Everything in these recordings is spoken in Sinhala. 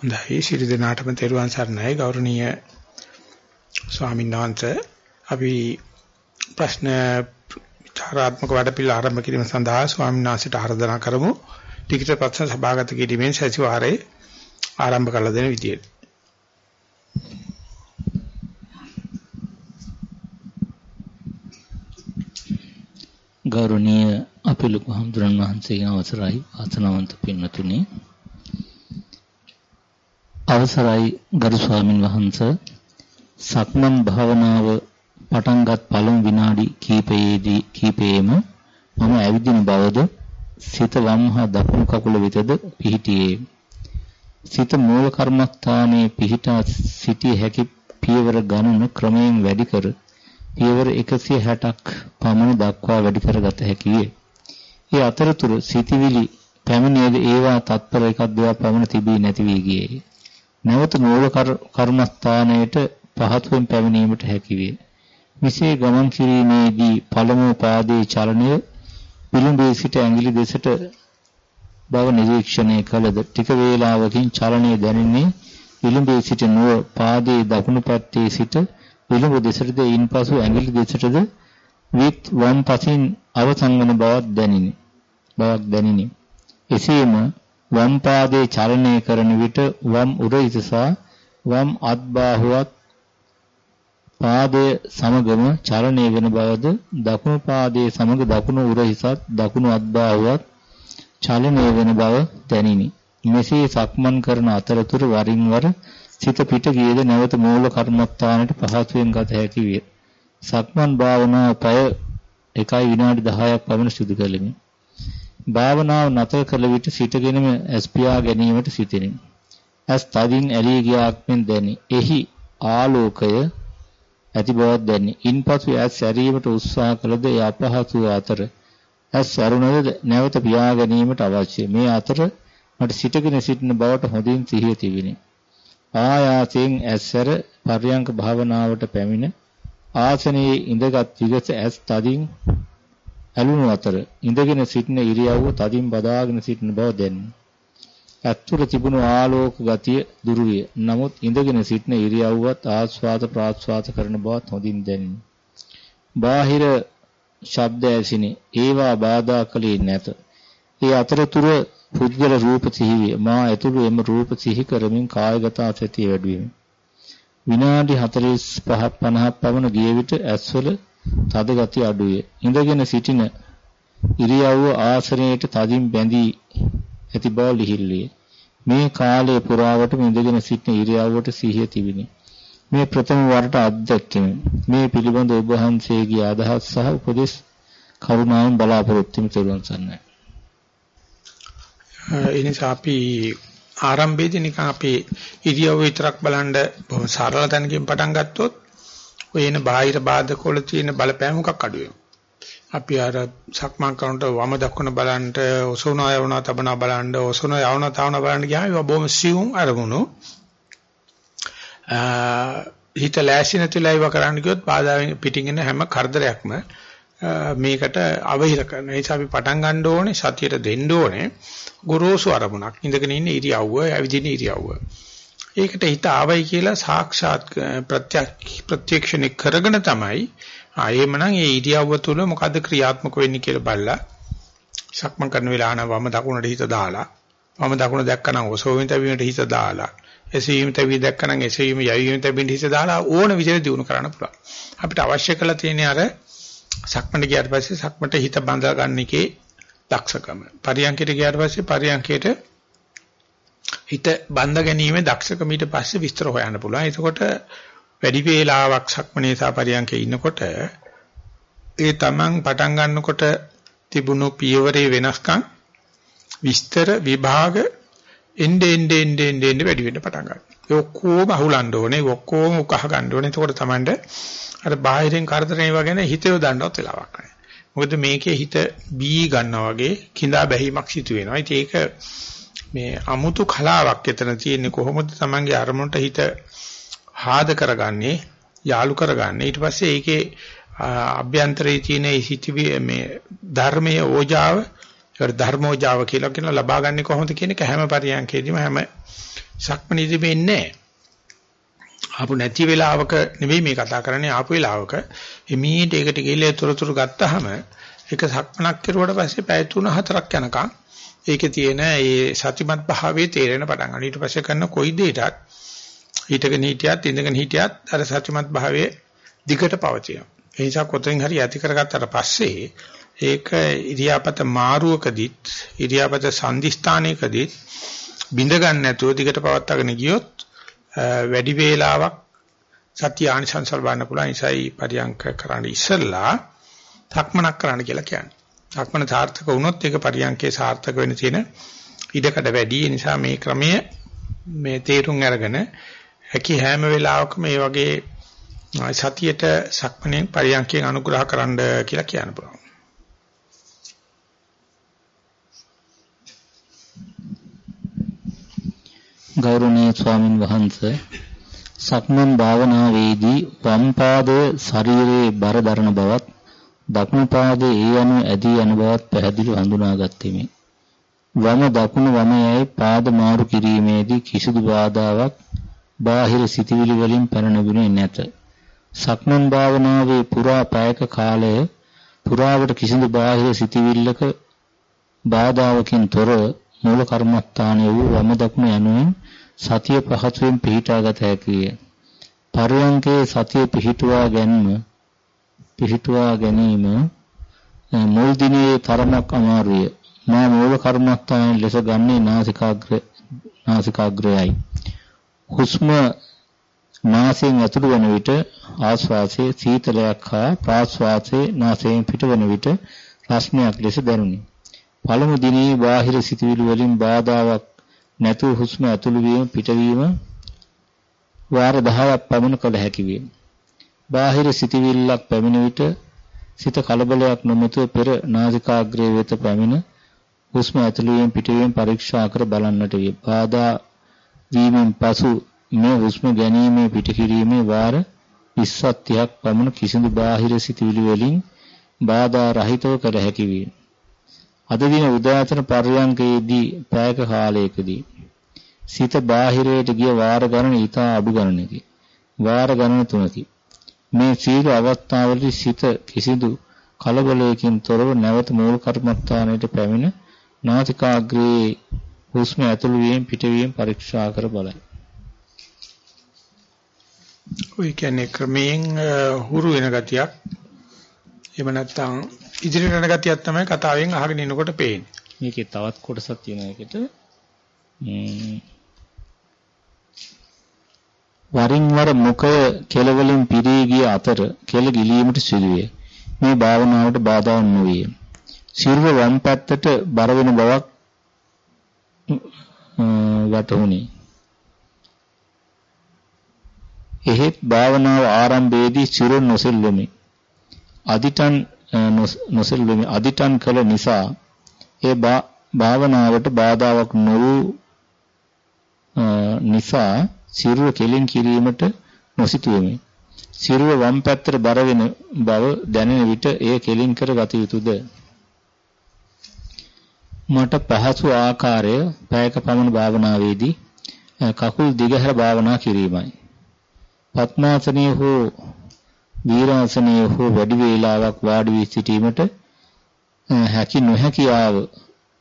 හොඳයි. ශිරු දිනාටම තෙරුවන් සරණයි. ගෞරවනීය ස්වාමීන් වහන්සේ අපි ප්‍රශ්න විචාරාත්මක වැඩපිළිවෙළ ආරම්භ කිරීම සඳහා ස්වාමීන් වහන්සේට ආරාධනා කරමු. ටිකිට ප්‍රශ්න සභාගත කිරීමෙන් සතිವಾರයේ ආරම්භ කළ දෙන විදියට. ගෞරවනීය අපේ ලොකු හඳුරන් වහන්සේගේ අවසරයි. ආසනවන්ත පින්නතුනි. අවසරයි ගරු ස්වාමින් වහන්සේ සක්මන් භාවනාව පටන්ගත් පළමු විනාඩි කිහිපයේදී කිහිපෙම මම ඇවිදින බවද සිත වම්හා දකුණු කකුල වෙතද පිහිටියේ සිත මූල කර්මස්ථානයේ පිහිටා සිටිය හැකි පියවර ගණන ක්‍රමයෙන් වැඩි කර පියවර 160ක් පමණ දක්වා වැඩි කරගත හැකි විය. ඒ අතරතුර සිටිවිලි පැමිණියද ඒවා තත්පර එකක් දෙකක් පමණ තිබී නැති වී ගියේ. නැවත මූල කර්මස්ථානයට පහතුවෙන් පැමිණීමට හැකි වේ. මිසේ ගමන් කිරීමේදී පළමු පාදයේ චලනය පිළිඹේ සිට ඇඟිලි දෙසට බව නිරීක්ෂණය කළද ටික වේලාවකින් චලනය දැනෙන්නේ විලුඹේ සිට නුව පාදයේ දකුණු පැත්තේ සිට විලුඹ දෙසටද ඉන්පසු ඇඟිලි දෙසටද විත් වම් පසින් අවසන් වන බවක් දැනිනි. බවක් දැනිනි. එසේම වම් පාදයේ චලනය කරන විට වම් උරහිස සහ වම් අත්බාහුවත් පාදයේ සමගම චලනය වෙන බවද දකුණු පාදයේ සමග දකුණු උරහිසත් දකුණු අත්බාහුවත් චලනය වෙන බව දැනිනි. මෙසේ සක්මන් කරන අතරතුර වරින් වර සිත පිට ගියද නැවත මූල කර්මස්ථානට පහසුවෙන් ගත හැකි විය. සක්මන් භාවනාව පය 1 විනාඩි 10ක් පමණ සිදු කළෙමි. භාවනාව නතර කළ විට සිටගෙනම ඇස් පියා ගැනීමට සිටිනේ. ඇස් තදින් ඇලී ගියාක් මෙන් දැනි. එහි ආලෝකය ඇති බවක් දැනි. ඉන්පසු ඇස් සැරීමට උත්සාහ කළද ඒ අපහසු අතර ඇස් සරුණද නැවත පියා ගැනීමට අවශ්‍ය. මේ අතර මට සිටගෙන සිටින බවට හොඳින් සිහිය තිබිනි. ආයාසයෙන් ඇස්සර පර්යංක භාවනාවට පැමිණ ආසනයේ ඉඳගත් විගස ඇස් තදින් ඇලුණු අතර ඉඳගෙන සිටින ඉරියව්ව තදින් බදාගෙන සිටින බව දැනේ. ඇතුළත තිබුණු ආලෝක ගතිය දුරු විය. නමුත් ඉඳගෙන සිටින ඉරියව්වත් ආස්වාද ප්‍රාස්වාද කරන බවත් හොඳින් දැනිනි. බාහිර ශබ්ද ඇසිනි. ඒවා බාධා කළේ නැත. ඒ අතරතුර පුද්ගල රූප සිහි විය. මා ඇතුළු එම රූප සිහි කරමින් කායගත සතිය වැඩි විනාඩි 45 50ක් පමණ ගිය විට ඇස්වල තද ගතිය අඩුවේ. ඉඳගෙන සිටින ඉරියව්ව ආසනයේට තදින් බැඳී ඇති බව ලිහිල්ලිය. මේ කාලය පුරාවටම ඉඳගෙන සිටින ඉරියව්වට සිහිය තිබිනි. මේ ප්‍රථම වරට අත්දැකීම මේ පිළිබඳ ඔබ වහන්සේගේ අදහස් සහ උපදෙස් කරුණාවෙන් බලාපොරොත්තු වෙමි සන්නයි. ඒ නිසා අපි ආරම්භයේදී නිකන් අපේ ඉරියව්ව විතරක් බලන්න බොහොම සරල තැනකින් පටන් ගත්තොත් ඔය එන බාහිර බාධක වල තියෙන බලපෑම මොකක් අඩු වෙනවා. අපි අර සක්මන් කරනට වම දකුණ බලන්න ඔසවන යවන තබන බලන්න ඔසවන යවන තවන බලන්න ගියාම ඒවා බොහොම සියුම් අරමුණු. හිත ලෑස්ති නැතිලා ඒවා කරන්න ගියොත් බාධාවෙන් පිටින් එන හැම කරදරයක්ම මේකට අවහිර කරන නිසා අපි පටන් ගන්න ඕනේ සතියට දෙන්න ඕනේ. ගොරෝසු අරමුණක්. ඉඳගෙන ඉන්න ඉරියව්ව ඇවිදින ඉරියව්ව. ඒකට හිත ආවයි කියලා සාක්ෂාත් ප්‍රත්‍යක්ෂණය කරගෙන තමයි ආයෙමනම් ඒ ඉරියව්ව තුළ මොකද්ද ක්‍රියාත්මක වෙන්නේ කියලා බලලා සක්මන් කරන වෙලාව නම් වම දකුණට හිත දාලා වම දකුණ දැක්කනම් ඔසෝවෙන් තැබීමට හිත දාලා එසවීම තැබී දැක්කනම් එසවීම යැවීම තැබීමට හිත දාලා ඕන විදිහට දිනු කරන්න පුළුවන්. අපිට අවශ්‍ය කරලා තියෙන්නේ අර සක්මන්ට ගියාට පස්සේ සක්මන්ට හිත බඳා ගන්න එකේ දක්ෂකම. පරියන්කයට ගියාට පස්සේ පරියන්කයට හිත බඳ ගැනීමේ දක්ෂකම ඊට පස්සේ විස්තර හොයන්න පුළුවන්. එතකොට වැඩි වේලාවක් සක්මනේ සා පරියන්කේ ඉන්නකොට ඒ තමන් පටන් ගන්නකොට තිබුණු පියවරේ වෙනස්කම් විස්තර විභාග එnde ende ende ende ende වැඩි වෙන්න පටන් ගන්නවා. ඒ ඔක්කොම අහුලන්න ඕනේ, ඔක්කොම උකහ ගන්න ඕනේ. එතකොට තමන්ට අර බාහිරින් කරදරේ වගේ හිතේ දාන්නවත් වෙලාවක් නැහැ. මොකද මේකේ හිත බී ගන්නවා වගේ කිඳා බැහිමක් සිදු වෙනවා. ඉතින් ඒක මේ අමුතු කලාවක් එතන තියෙන්නේ කොහොමද තමන්ගේ අරමුණට හිත හාද කරගන්නේ යාලු කරගන්නේ? ඊට පස්සේ ඒකේ අභ්‍යන්තරයේ තියෙන හිතවි මේ ධර්මයේ ඕජාව ඒකට ධර්මෝජාව කියලා කියන ලබා ගන්න කොහොමද කියන එක හැම පරියන්කේදීම හැම සක්මණේදී වෙන්නේ ආපු නැති වෙලාවක නෙවෙයි මේ කතා කරන්නේ ආපු වෙලාවක එමීට ඒකට ගිහලා තොරතුරු ගත්තාම ඒක සක්මනක් කෙරුවට පස්සේ පැය 3-4ක් යනකම් ඒකේ තියෙන ඒ සතිමත් භාවයේ තේරෙන පටන් ගන්න. ඊට පස්සේ කරන කොයි දෙයකටත් හිටගෙන හිටියත් ඉඳගෙන හිටියත් අර සතිමත් භාවයේ දිගට පවතිනවා. ඒ නිසා කොතෙන් හරි ඇති කරගත්තට පස්සේ ඒක ඉරියාපත මාරුවකදීත් ඉරියාපත සංදිස්ථානයකදීත් බිඳ ගන්න නැතුව දිගට පවත්වාගෙන ගියොත් වැඩි වේලාවක් සත්‍ය ආනිසංසල් බලන්න පුළුවන් ඉසයි පරියංක කරන්න ඉස්සෙල්ලා සක්මනක් කරන්න කියලා කියන්නේ. සක්මන සාර්ථක වුණොත් ඒක පරියංකේ සාර්ථක වෙන්න තියෙන ඉඩකඩ වැඩි. ඒ නිසා මේ ක්‍රමය මේ තේරුම් අරගෙන හැකි හැම වෙලාවකම මේ වගේ සතියට සක්මණෙන් පරියන්කෙන් අනුග්‍රහ කරන්න කියලා කියන්න පුළුවන්. ගෞරවනීය ස්වාමින් වහන්සේ සක්මන් භාවනාවේදී වම් පාදයේ ශරීරයේ බර දරන බවත් දකුණු පාදයේ ඒ අනුව ඇදී යන බවත් පැහැදිලිව හඳුනාගත්තෙමි. වම දකුණු වම යයි පාද මාරු කිරීමේදී කිසිදු බාධාවක් බාහිර සිටිවිලි වලින් පැන නැගුණේ නැත. සක්මන් භාවනාවේ පුරා පැයක කාලය පුරාවට කිසිදු බාහිර සිටිවිල්ලක බාධාවකින් තොර මූල කර්මස්ථානයේ වූ වම දකුණ යනුවෙන් සතිය පහසුවෙන් පිහිටාගත හැකිය. පරයන්කේ සතිය පිහිටුවා ගැනීම පිහිටුවා ගැනීම මුල් දිනේ තරමක් අමාරුය. මා මූල කර්මස්ථානයේ ලෙස ගන්නේ නාසිකාග්‍ර නාසිකාග්‍රයයි. හුස්ම නාසයෙන් ඇතුළු වන විට ආශ්වාසයේ සීතලයක් හා ප්‍රාශ්වාසයේ නාසයෙන් පිටවන විට රස්නයක් ලෙස දැනුනි. පළමු දිනේ බාහිර සිතුවිලි වලින් බාධාවක් නැතුව හුස්ම ඇතුළු වීම පිටවීම වාර 10ක් පමණ කළ හැකි වේ. බාහිර සිතුවිල්ලක් පැමිණ විට සිත කලබලයක් නොමැතුව පෙර නාසිකාග්‍රය වෙත පැමිණ හුස්ම ඇතුළු වීම පිටවීම පරීක්ෂා කර බලන්නට විය. බාධා වීමෙන් පසු මේ හුස්ම ගැනීමේ පිටකිරීමේ වාර 20ක් 30ක් පමණ කිසිදු බාහිර සිතුවිලි වලින් බාධා රහිතව කර හැකි වේ. අද දින උදෑසන පර්යංකයේදී පැයක කාලයකදී සිත බාහිරයට ගිය වාර ගණන ඊටා අඩු ගණනකි. වාර ගණන තුනකි. මේ සීල අවස්ථාවලදී සිත කිසිදු කලබලයකින් තොරව නැවත මූල කර්මස්ථානයට පැමිණ නාසිකාග්‍රයේ හුස්ම ඇතුළු වීම පිටවීම පරීක්ෂා කර බලයි. ඔය කියන්නේ ක්‍රමයෙන් හුරු වෙන ගතියක්. එහෙම නැත්නම් ඉදිරියට යන ගතියක් තමයි කතාවෙන් අහගෙන ඉනකොට පේන්නේ. මේකේ තවත් කොටසක් තියෙනවා ඒකට. වරින් වර මුඛය කෙලවලින් පිරී ගිය අතර කෙල ගිලීමට සිදුවේ. මේ භාවනාවට බාධා නොවේ. සිරුර වම් පැත්තට බර වෙන බවක් වටහුණි. එහෙත් භාවනාව ආරම්භයේදී සිරුර නොසෙල්වෙමි. අදිටන් නොසෙල්වෙමි. අදිටන් කළ නිසා ඒ භාවනාවට බාධාවක් නොවූ නිසා සිරුර කෙලින් කිරීමට නොසිතුවෙමි. සිරුර වම් පැත්තට බර වෙන බව දැනෙන විට එය කෙලින් කර ගත යුතුයද? මට පහසු ආකාරය පැයක පමණ භාවනාවේදී කකුල් දිගහැර භාවනා කිරීමයි. පත්මාසනීය හෝ වීරාසනීය හෝ වැඩි වේලාවක් වාඩි වී සිටීමට හැකි නොහැකි ආව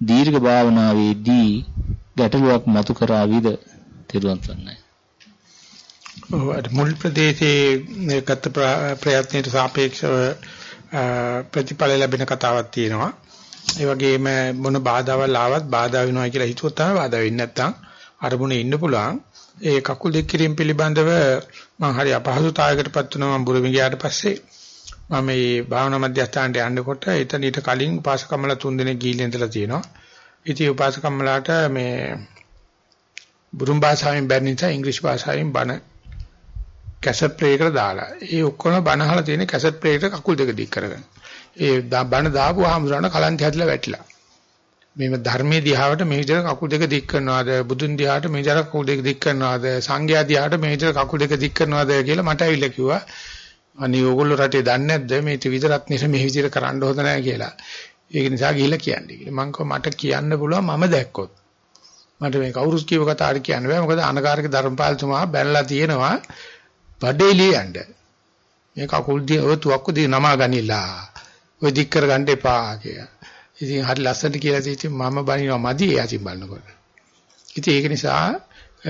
දීර්ඝ භාවනාවේදී ගැටලුවක් මතු කරාවිද තෙරුවන් සරණයි. මුල් ප්‍රදේශයේ ගත ප්‍රයත්නයට සාපේක්ෂව ප්‍රතිඵල ලැබෙන කතාවක් තියෙනවා. ඒ වගේම මොන බාධාවල් ආවත් බාධා වෙනවා කියලා හිතුවොත් තමයි බාධා වෙන්නේ නැත්තම් අරමුණේ ඉන්න පුළුවන්. ඒ කකුල් දෙක කිරීම පිළිබඳව මම හරි අපහසුතාවයකටපත් වුණා මම බුරුමි ගියාට පස්සේ මම මේ භාවනා මධ්‍යස්ථානට යනකොට එතන ඊට කලින් උපාසකම්මල තුන් දෙනෙක් ගිහිල්ලා ඉඳලා තියෙනවා. ඉතින් උපාසකම්මලාට මේ බුරුම් භාෂාවෙන් බැරි නිසා ඉංග්‍රීසි භාෂාවෙන් බණ කැසට් ප්ලේ එකට දාලා. ඒ ඔක්කොම බණ අහලා තියෙන කැසට් ප්ලේ එකට කකුල් දෙක දික් කරගෙන. ඒ බණ දාපු ආමරණ කලන්ත හැදලා වැටිලා. මේ ධර්මයේ දිහාවට මේ විදිහට කකුල් දෙක දික් කරනවාද බුදුන් දිහාට මේ විදිහට කකුල් දෙක දික් කරනවාද සංඝයා දිහාට මේ විදිහට කකුල් දෙක දික් කරනවාද කියලා මට ඇවිල්ලා කිව්වා අනේ ඕගොල්ලෝ රටේ දන්නේ නැද්ද මේ ත්‍රිවිධ රත්නෙට මේ විදිහට කරන්න හොඳ නැහැ කියලා ඒක නිසා ගිහිල්ලා කියන්නේ කියලා මම මට කියන්න පුළුවන් මම දැක්කොත් මට මේ කවුරුත් කියව කතාවට කියන්න බෑ. මොකද අනකාරක ධර්මපාලතුමා බැනලා තියෙනවා බඩේ ලියන්න. මේ කකුල් දිය ඔය තුවක්කු දිය නමා ගනිලා. ඔය දික් කර ගන්න එපා කියලා. ඉතින් හරි ලස්සනට කියලා ඉතින් මම බනිනවා මදි එයාටින් බලනකොට. ඉතින් ඒක නිසා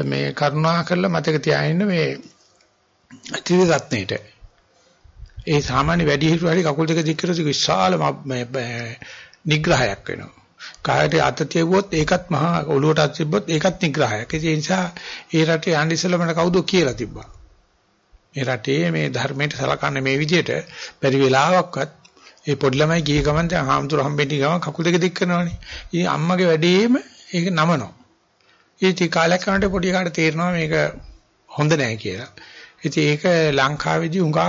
මේ කරුණා කරලා මතක තියාගන්න මේ ත්‍රිරත්නයේට ඒ සාමාන්‍ය වැඩි හිටු හරි කකුල් දෙක දික් කරලා විශාල නිග්‍රහයක් වෙනවා. කායට අත තියුවොත් ඒකත් මහා ඔළුවට තිබ්බොත් ඒකත් නිග්‍රහයක්. ඒ නිසා ඒ රටේ යන්න ඉස්සෙල්ලා මට කවුද කියලා තිබ්බා. මේ රටේ මේ ධර්මයට සලකන්නේ මේ විදිහට පරි වෙලාවක්වත් ඒ පොඩි ළමයි ගිය ගමන් දැන් හාමුදුර හම්බෙන්න ගමන් කකුල් දෙක දික් කරනවානේ. ඉතින් අම්මගේ වැඩේම ඒක නමනවා. ඉතින් කාලයක් යනකොට පොඩි කාට තේරෙනවා මේක හොඳ නෑ කියලා. ඉතින් ඒක ලංකාවේදී උඟක්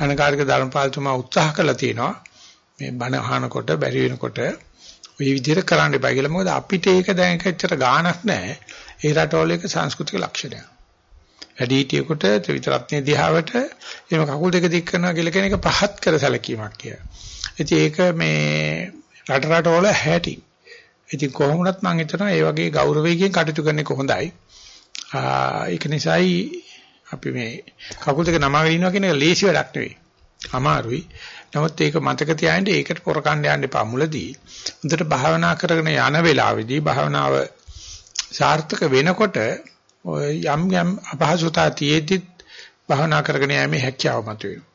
අනකාරික ධර්මපාලතුමා උත්සාහ කළා තියෙනවා. මේ බණ අහනකොට බැරි වෙනකොට ওই විදිහට කරන්න එපා කියලා. මොකද අපිට ඒක දැන් එච්චර ගාණක් නැහැ. ඒ රටවල එක සංස්කෘතික ලක්ෂණයක්. වැඩි හිටියෙකුට ත්‍රිවිධ දිහාවට එහෙම කකුල් දෙක දික් කරනවා කියලා කියන එක පහත් කර සැලකීමක් කියලා. ඉතින් ඒක මේ රට රටවල හැටි. ඉතින් කොහොමුණත් මම හිතනවා මේ වගේ ගෞරවයෙන් කටයුතු කරන එක හොඳයි. ඒක නිසායි අපි මේ කකුල් දෙක නමාගෙන ඉන්නවා කියන එක ලේසි වැඩක් නෙවෙයි. අමාරුයි. නමුත් ඒක මතක තියාගන්න ඒකට පොරකණ්ඩ යන්න එපා මුලදී. හොඳට භාවනා කරගෙන යන වෙලාවේදී භාවනාව සාර්ථක වෙනකොට යම් යම් අපහසුතා තියෙද්දිත් භාවනා කරගෙන යෑමේ හැකියාව මතුවෙනවා.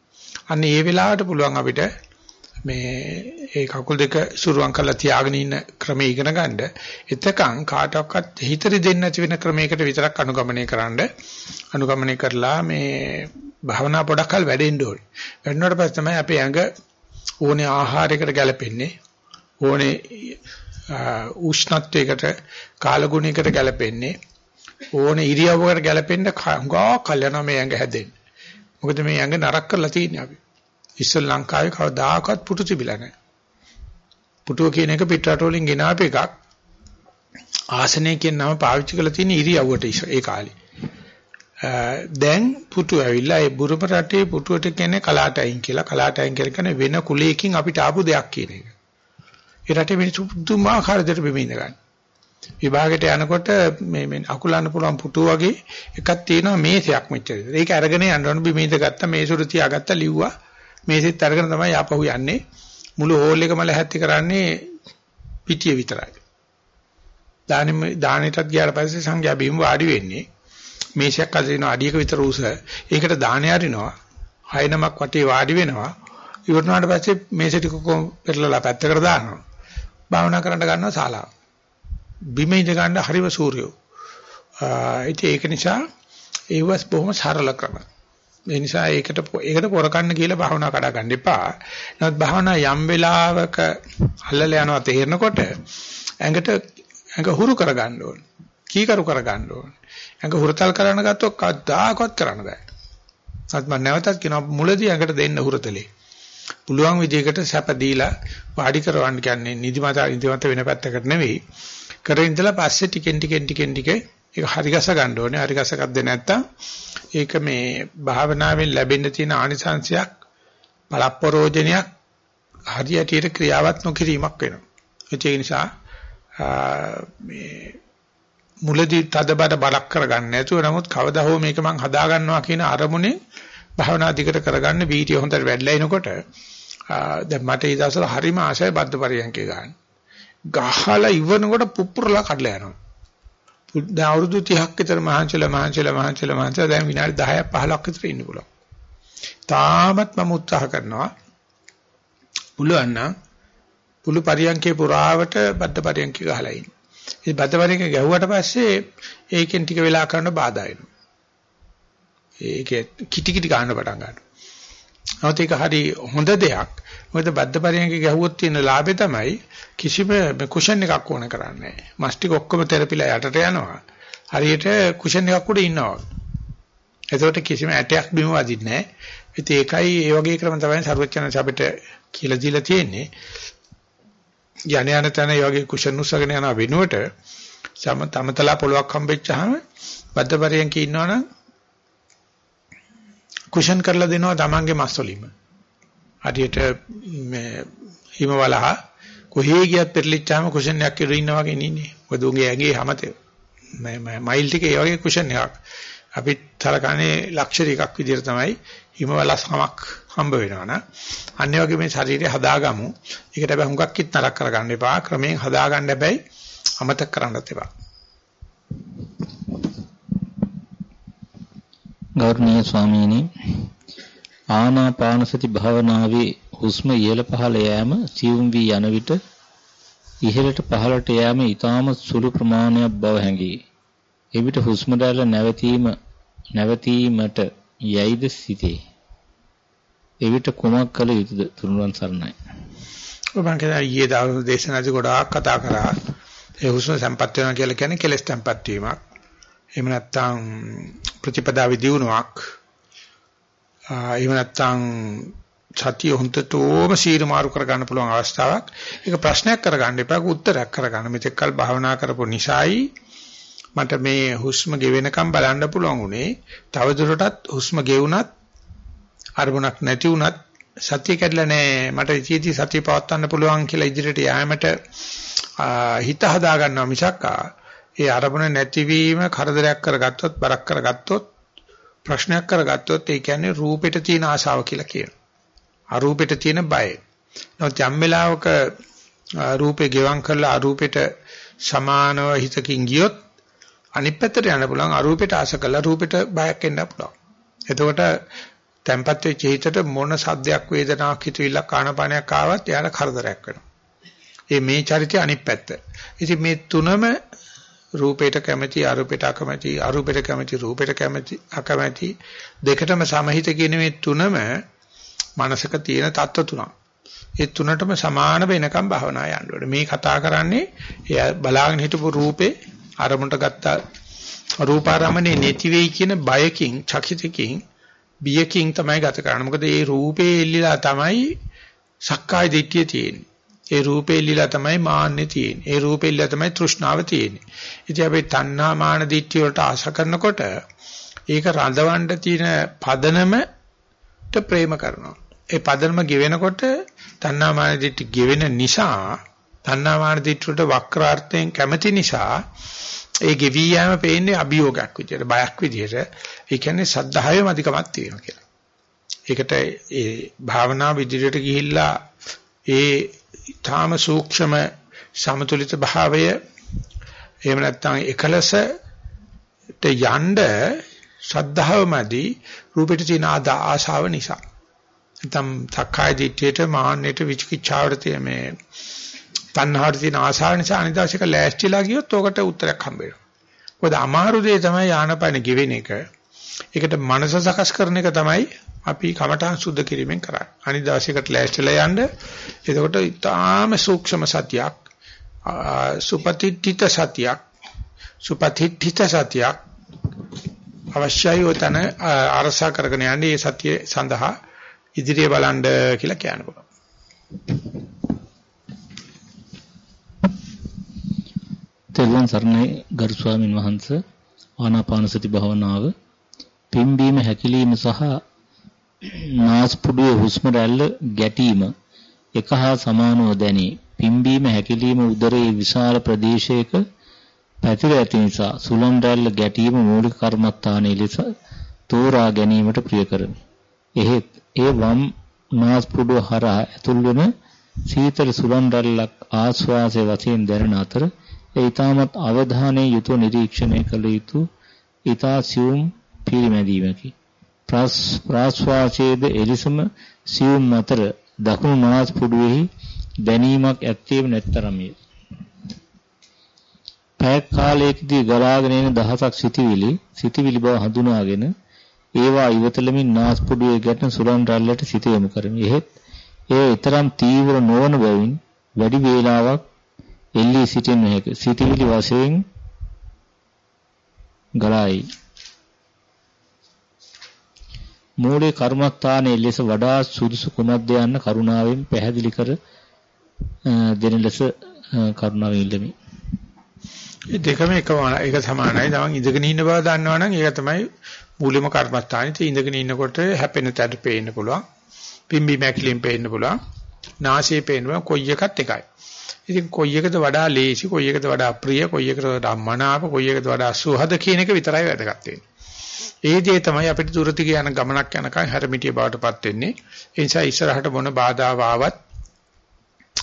අන්න ඒ වෙලාවට පුළුවන් අපිට මේ ඒ කකුල් දෙක සුරුවම් කරලා තියාගෙන ඉන්න ක්‍රමය ඉගෙන ගන්න. එතකන් කාටවත් හිතරි දෙන්න නැති වෙන ක්‍රමයකට විතරක් අනුගමනය කරන්න. අනුගමනය කරලා මේ භාවනා පොඩක් කල් වැඩෙන්න ඕනේ. වැඩනකොට පස්සේ තමයි අපේ ඇඟ ඕනේ ආහාරයකට ගැලපෙන්නේ. ඕනේ උෂ්ණත්වයකට කාලගුණයකට ගැලපෙන්නේ. ඕනේ ඉරියව්වකට ගැලපෙන්න හුඟා කල් යනවා මේ ඇඟ හැදෙන්න. මොකද මේ ඇඟ නරක කරලා තියෙන්නේ අපි. ඉස්සල් ලංකාවේ කවදාකවත් පුටු තිබිලා නැහැ. පුටුව කියන එක පිටරට වලින් ගෙනාපු එකක්. ආසනය කියන නම පාවිච්චි කරලා තියෙන ඉරියව්වට ඒ කාලේ. දැන් පුටු ඇවිල්ලා ඒ බුරුම රටේ පුටුවට කියන්නේ කලාටයින් කියලා. කලාටයින් කියන්නේ වෙන කුලයකින් අපිට ආපු දෙයක් කියන එක. ඒ රටේ මිනිස්සු දුමාකාර දෙයට බෙමින්න ගන්න. විභාගයට යනකොට මේ මේ අකුලන්න පුළුවන් පුටු වගේ එකක් තියෙනවා මේසයක් මෙච්චර. ඒක අරගෙන යන්න ඕන බිමේද ගත්තා මේසුරු තියාගත්තා ලිව්වා. මේසෙත් අරගෙන තමයි ආපහු යන්නේ. මුළු හෝල් එකම ලැහැත්ති කරන්නේ පිටිය විතරයි. දානෙම දානෙටත් ගියාට පස්සේ සංඝයා බිම් වාඩි වෙන්නේ. මේසයක් අදින අඩියක විතර උස. ඒකට දානේ අරිනවා. හය නමක් වටේ වාඩි වෙනවා. ඉවරනාට පස්සේ මේසෙ ටික කොම් පෙරලලා පැත්තකට දානවා. භාවනා කරන්න ගන්නවා ශාලාව. බිම ඉඳ ගන්න හරිම සූර්යෝ. ඉතින් ඒක නිසා ඒවස් බොහොම සරල ක්‍රම. ඒ නිසා ඒකට ඒකට පොරකන්න කියලා භාවනා කඩා ගන්න එපා. නමුත් භාවනා යම් වෙලාවක අල්ලලා යනවා තේරෙනකොට ඇඟට ඇඟ හුරු කර ගන්න ඕන. කීකරු කර ගන්න ඕන. ඇඟ හුරතල් කරන්න ගත්තොත් කවදාකවත් කරන්න බෑ. සත් මම නැවතත් කියනවා මුලදී ඇඟට දෙන්න හුරතලේ. පුළුවන් විදිහකට සැප දීලා වාඩි කරවන්න කියන්නේ නිදිමත නිදිමත වෙන පැත්තකට නෙවෙයි. කරගෙන ඉඳලා පස්සේ ටිකෙන් ටිකෙන් ටිකෙන් ටික ඒක හරි ගස ගන්න ඕනේ. හරි ගස ගත්තේ නැත්තම් ඒක මේ භාවනාවෙන් ලැබෙන්න තියෙන ආනිසංශයක් බලප්‍රෝජනයක් හරියටියට ක්‍රියාවත් නොකිරීමක් වෙනවා. ඒ නිසා මේ මුලදී තදබඩ බලක් කරගන්න නැතුව නමුත් කවදා හෝ මේක මං හදා ගන්නවා කියන අරමුණේ භාවනා දිගට කරගන්න වීර්ය හොඳට වැඩිලා එනකොට දැන් මට ඒ දවස්වල හරිම ආශය බද්ධ පරියන්කේ ගන්න. ගහලා ඉවරනකොට පුපුරලා කඩලා යනවා. දැන් අවුරුදු 30ක් විතර මහන්සිලා මහන්සිලා මහන්සිලා මහන්සිලා දැන් විනාඩි 10ක් 15ක් විතර ඉන්න පුළුවන්. තාමත් මම උත්සාහ කරනවා. පුළුවන් නම් පුළු පරියන්කේ පුරාවට බද්ධ පරියන්කේ ගහලා ඉන්න. ඒ බද්ධ පරියන්කේ ගැහුවට පස්සේ ඒකෙන් ටික වෙලා කරන්න බාධා එනවා. ඒකේ කිටි කිටි ගන්න පටන් ගන්නවා. නමුත් ඒක හරි හොඳ දෙයක්. මොකද බද්ධ පරියන්කේ ගැහුවොත් තියෙන ලාභය තමයි කිසිම කුෂන් එකක් ඕන කරන්නේ නැහැ. මස් ටික ඔක්කොම තෙරපිලා යටට යනවා. හරියට කුෂන් එකක් උඩ ඉන්නවා. එතකොට කිසිම ඇටයක් බිම වදින්නේ නැහැ. ඉතින් ඒකයි ඒ වගේ ක්‍රම තමයි සර්වචනස අපිට කියලා දීලා තියෙන්නේ. යණ යන තැන ඒ වගේ කුෂන් උස්සගෙන යන වෙනුවට සම තමතලා පොලොක් හම්බෙච්චාම බද්දපරියන් කියනවනම් කුෂන් කරලා දෙනවා තමන්ගේ මස් වලින්ම. හරියට මේ හිමවලහ කොහේ ගියත් පෙරලිච්චාම කුෂන් එකක් ඉර ඉන්නා වගේ ඉන්නේ. මොකද උන්ගේ ඇඟේ හැමතේ මයිල් ටිකේ ඒ වගේ කුෂන් එකක්. අපි තරකනේ ලක්ෂරි එකක් විදිහට තමයි හිමවලස්කමක් හම්බ වෙනවනම් අන්න ඒ වගේ මේ ශරීරය හදාගමු. ඒකට හැබැයි හුඟක් කිත් නරක කරගන්න එපා. ක්‍රමයෙන් හදාගන්න හැබැයි අමතක කරන්නත් එපා. ගෞරවනීය ස්වාමීනි ආනාපාන සති භාවනාවේ හුස්ම ඉහළ පහළ යෑම සියුම් වී යන විට ඉහළට පහළට යෑම ඊටාම සුළු ප්‍රමාණයක් බව හැඟේ. එවිට හුස්ම රැල්ල නැවතීම නැවතීමට යයිද සිටේ. එවිට කුමක් කළ යුතුද තුනුවන් සරණයි. ඔබ මම කියනවා ඊයේ දවස් දේශනාදී ගොඩාක් කතා කරා. ඒ හුස්ම සම්පත් වෙනවා කියලා කියන්නේ කෙලස් සම්පත් වීමක්. එහෙම නැත්නම් ප්‍රතිපදාවේ දියුණුවක්. එහෙම නැත්නම් සතිය හොන්තතෝම සීර මාරු කරගන්න පුළුවන් අවස්ථාවක්. ඒක ප්‍රශ්නයක් කරගන්න එපා උත්තරයක් කරගන්න. මෙතෙක්කල් භාවනා කරපු නිසායි මට මේ හුස්ම ගෙවෙනකම් බලන්න පුළුවන් උනේ. තවදුරටත් හුස්ම ගෙවුනත් අරමුණක් නැති වුණත් සතිය කැඩලා නැහැ. මට ඉතිදී සතිය පවත්වන්න පුළුවන් කියලා ඉදිරියට යෑමට හිත හදා ගන්නවා මිසක් ඒ අරමුණ නැතිවීම කරදරයක් කරගත්තොත් බරක් කරගත්තොත් ප්‍රශ්නයක් කරගත්තොත් ඒ කියන්නේ රූපෙට තියෙන ආශාව කියලා කියනවා. අරූපෙට තියෙන බය. නමුත් යම් වෙලාවක රූපේ ගෙවම් කරලා අරූපෙට සමානව හිතකින් ගියොත් අනිත් පැත්තට යන්න පුළුවන් අරූපෙට ආශ කළා රූපෙට බයක් එන්න පුළුවන්. එතකොට තැම්පත් වෙච්ච හිතට මොන සද්දයක් වේදනාවක් හිතවිල්ලක් ආනපානයක් ආවත් එයාට කරදරයක් වෙනවා. ඒ මේ චරිතය අනිත් පැත්ත. ඉතින් මේ තුනම රූපයට කැමැති අරූපයට අකමැති අරූපයට කැමැති රූපයට කැමැති අකමැති දෙකටම සමහිත කියන මේ තුනම මනසක තියෙන தত্ত্ব තුනක්. ඒ තුනටම සමාන වෙනකම් භාවනා යන්න ඕනේ. මේ කතා කරන්නේ එයා බලාගෙන හිටපු රූපේ අරමුණට ගත්තා රූපාරමණේ නැති වෙයි කියන බයකින්, චකිතකින්, බියකින් තමයි ගත කරන්නේ. මොකද මේ රූපේ එල්ලලා තමයි සක්කාය දිට්ඨිය තියෙන්නේ. ඒ රූපේ එල්ලිලා තමයි මාන්නේ තියෙන්නේ. ඒ රූපේ එල්ලිලා තමයි තෘෂ්ණාව තියෙන්නේ. ඉතින් අපි තණ්හා මාන දිට්ඨිය වලට ආශා කරනකොට ඒක රඳවන්න තියෙන පදනමට ප්‍රේම කරනවා. ඒ පදනම ගෙවෙනකොට තණ්හා මාන දිට්ඨි ගෙවෙන නිසා තණ්හා මාන දිට්ඨියට වක්‍රාර්ථයෙන් කැමති නිසා ඒ ගෙවි යෑම පේන්නේ අභියෝගයක් විදියට බයක් විදියට ඒ කියන්නේ සද්ධායෙම අධිකමක් තියෙනවා කියලා. ඒකට ඒ භාවනා විදියට ගිහිල්ලා ඒ ඊටාම සූක්ෂම සමතුලිත භාවය එහෙම නැත්නම් එකලසට යන්න ශ්‍රද්ධාවමදි රූපෙට තියෙන ආශාව නිසා නැත්නම් සක්කාය දිට්ඨියට මාන්නයට විචිකිච්ඡාවට තියෙන මේ තණ්හාවට තියෙන ආශාව නිසා අනිදාසික ලෑස්තිලා ගියොත් ඔකට උත්තරයක් හම්බ වෙනවා. මොකද අමාරු දේ තමයි ආනපන ගෙවෙන එක. ඒකට මනස සකස් කරන එක තමයි අපි කමඨාන් සුද්ධ කිරීමෙන් කරන්නේ. අනිදාසිකට ලෑස්තිලා යන්න එතකොට ඊටාම සූක්ෂම සතියක් සුපතිත්ථිත සතියක් සුපතිත්ථිත සතියක් අවශ්‍යයි උතන අරසා කරගෙන යන්නේ මේ සතිය සඳහා ඉදිරිය බලන්න කියලා කියන්න පුළුවන්. තෙරුවන් සරණයි ගරු ස්වාමින් වහන්සේ ආනාපාන සති භාවනාව පිම්බීම හැකිලිම සහ නාස්පුඩුවේ හුස්ම රැල්ල ගැටීම එක හා සමානව දැනේ. පිම්බීම හැකිලිම උදරයේ විශාල ප්‍රදේශයක පැතිර ඇති නිසා සුලන් රැල්ල ගැටීම මූලික කර්මස්ථානයේ ලෙස තෝරා ගැනීමට ප්‍රිය කරමි. එහෙත් ඒ වම් නාස්පුඩුව හරහා ඇතුල් වන සීතල සුලන් රැල්ලක් ආශ්වාසයේ වශයෙන් දැනෙන අතර ඒ ඊටමත් අවධානයේ යුතුව නිරීක්ෂණය කළ යුතු ඊතා සියුම් පිරිමැදීමකි. ප්‍රාශ්වාසයේද එලිසම සියුම් අතර දකුණු නාස්පුඩුවේහි දැනීමක් ඇත්තේම නැත්තරමිය. පැය කාලයකදී ගලාගෙන එන දහසක් සිටිවිලි සිටිවිලි බව හඳුනාගෙන ඒවා ඉවතලමින් නාස්පුඩුවේ ගැටෙන සුලන් රැල්ලට සිත යොමු කරමි. එහෙත් ඒ ඊතරම් තීව්‍ර නොවන බැවින් වැඩි වේලාවක් එල්ලී සිටින්න හැක. සිටිවිලි වශයෙන් ගලායි. මූලික කර්මස්ථානයේ ලෙස වඩා සුදුසු කුමක්ද යන්න කරුණාවෙන් පැහැදිලි කර දෙන ලෙස කරුණාවෙන් ඉල්ලමි. ඒ දෙකම එකම එක සමානයි. තමන් ඉඳගෙන ඉන්න බව දන්නවනම් ඒක තමයි මූලිකම කර්මස්ථානෙත් ඉඳගෙන ඉන්නකොට හැපෙන තැට පේන්න පුළුවන්. පිම්බි මැකිලින් පේන්න පුළුවන්. නාසයේ පේන්න පුළුවන් කොයි එකත් එකයි. ඉතින් කොයි එකද වඩා ලේසි, කොයි එකද වඩා ප්‍රිය, කොයි එකද වඩා මනාප, කොයි එකද වඩා සුහද කියන එක විතරයි වැදගත් වෙන්නේ. ඒ දේ තමයි අපිට දුරති යන ගමනක් යනකම් හැරමිටිය බවටපත් වෙන්නේ. ඒ නිසා ඉස්සරහට මොන බාධාව ආවත්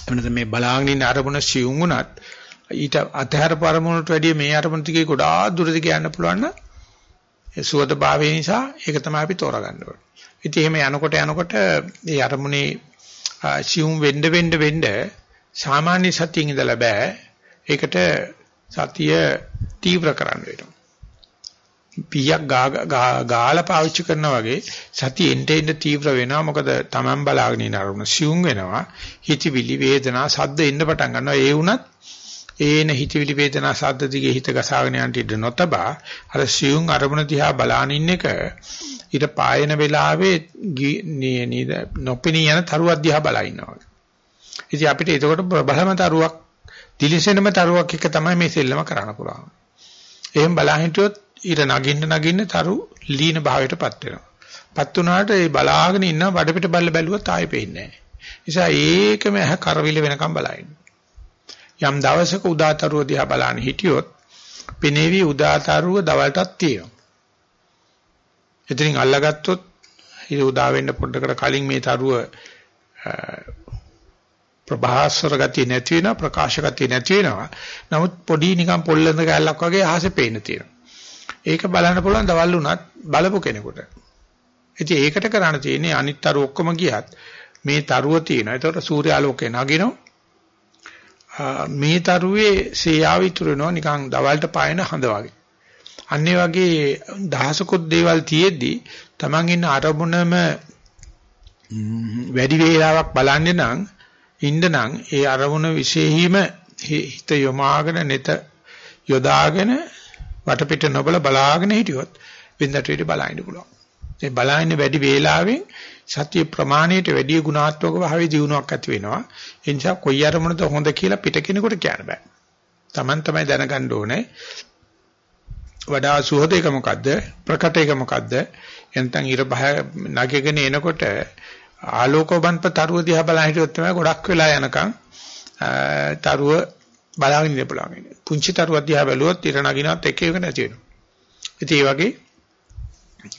එවනද මේ බලාගෙන ඉන්න අරමුණ සියුම් වුණත් ඊට අතහැර පරමුණට වැඩිය මේ අරමුණ දිගේ ගොඩාක් දුරට යන්න පුළුවන් නම් ඒ සුවද භාවය නිසා ඒක තමයි අපි තෝරගන්න ඕනේ. ඉතින් එහෙම යනකොට යනකොට මේ අරමුණේ සියුම් වෙන්න වෙන්න වෙන්න සාමාන්‍ය සතියෙන් ඉඳලා බෑ. ඒකට සතිය තීව්‍ර කරන්න වෙනවා. පීයක් ගාලා පාවිච්චි කරනවා වගේ සතිය එන්න එන්න තීව්‍ර වෙනවා. මොකද Taman බලාගෙන ඉන්න අරමුණ සියුම් වෙනවා. හිතවිලි වේදනා සද්ද එන්න පටන් ගන්නවා. ඒ වුණත් ඒන හිතවිලි වේදනා සද්ද දිගේ හිත ගසාගෙන යන්න ඉඩ නොතබා අර සියුම් අරමුණ දිහා බලාන ඉන්න එක ඊට පායන වෙලාවේ නේද නොපෙනී යන තරුවක් දිහා බලා ඉන්නවා. ඉතින් අපිට එතකොට බලම තරුවක් දිලිසෙනම තරුවක් එක තමයි මේ සෙල්ලම කරන්න පුළුවන්. එහෙම බලා හිටියොත් ඉර නගින්න නගින්න තරු ලීන භාවයටපත් වෙනවා. පත් වුණාට ඒ බලාගෙන ඉන්න බඩ පිට බල්ල බැලුවත් ආයෙ පේන්නේ නැහැ. නිසා ඒකම ඇහ කරවිල වෙනකම් බලائیں۔ යම් දවසක උදාතරුව දිහා බලන්න හිටියොත් පෙනේවි උදාතරුව දවල්ටත් තියෙනවා. එතනින් අල්ලගත්තොත් ඒ උදා වෙන්න පොඩ්ඩකට කලින් මේ තරුව ප්‍රභාස්වර ගතිය නැති වෙනවා ප්‍රකාශ ගතිය නැති වෙනවා. නමුත් පොඩි නිකන් පොල්ලඳ ගැල්ලක් වගේ අහසේ පේන්න තියෙනවා. ඒක බලන්න පුළුවන් දවල් උනත් බලපු කෙනෙකුට. ඉතින් ඒකට කරන්න තියෙන්නේ අනිත් තරු ඔක්කොම ගියත් මේ තරුව තියෙනවා. ඒතකොට සූර්යාලෝකේ නගිනවා. මේ තරුවේ සේයාව ඉතුරු වෙනවා නිකන් දවල්ට පායන හඳ වගේ. අන්නේ වගේ දහසකුත් දේවල් තියෙද්දි Taman ඉන්න අරමුණම වැඩි වේලාවක් බලන්නේ නම් ඉන්න නම් ඒ අරමුණ විශේෂීම හිත යොමාගෙන neත යොදාගෙන වටපිට නොබල බලාගෙන හිටියොත් වෙනදට විතර බලන්න පුළුවන්. ඒ බලන්නේ වැඩි වේලාවෙන් සත්‍ය ප්‍රමාණයට වැඩි ගුණාත්මක භාවයේ දිනුවක් ඇති වෙනවා. ඒ නිසා කොයි අරමුණද හොඳ කියලා පිට කෙනෙකුට කියන්න බෑ. Taman තමයි දැනගන්න ඕනේ. වඩා සුහද එක මොකද්ද? ප්‍රකට එක මොකද්ද? එතෙන් ඉර බහ නගගෙන එනකොට ආලෝකවන්ත තරුව දිහා බලන හිටියොත් තමයි ගොඩක් වෙලා යනකම් තරුව බලාගෙන ඉන්න පුළුවන්. පුංචි තරුව දිහා බැලුවොත් ඉර නගිනවත් එක එක නැති වෙනවා. ඉතින් ඒ වගේ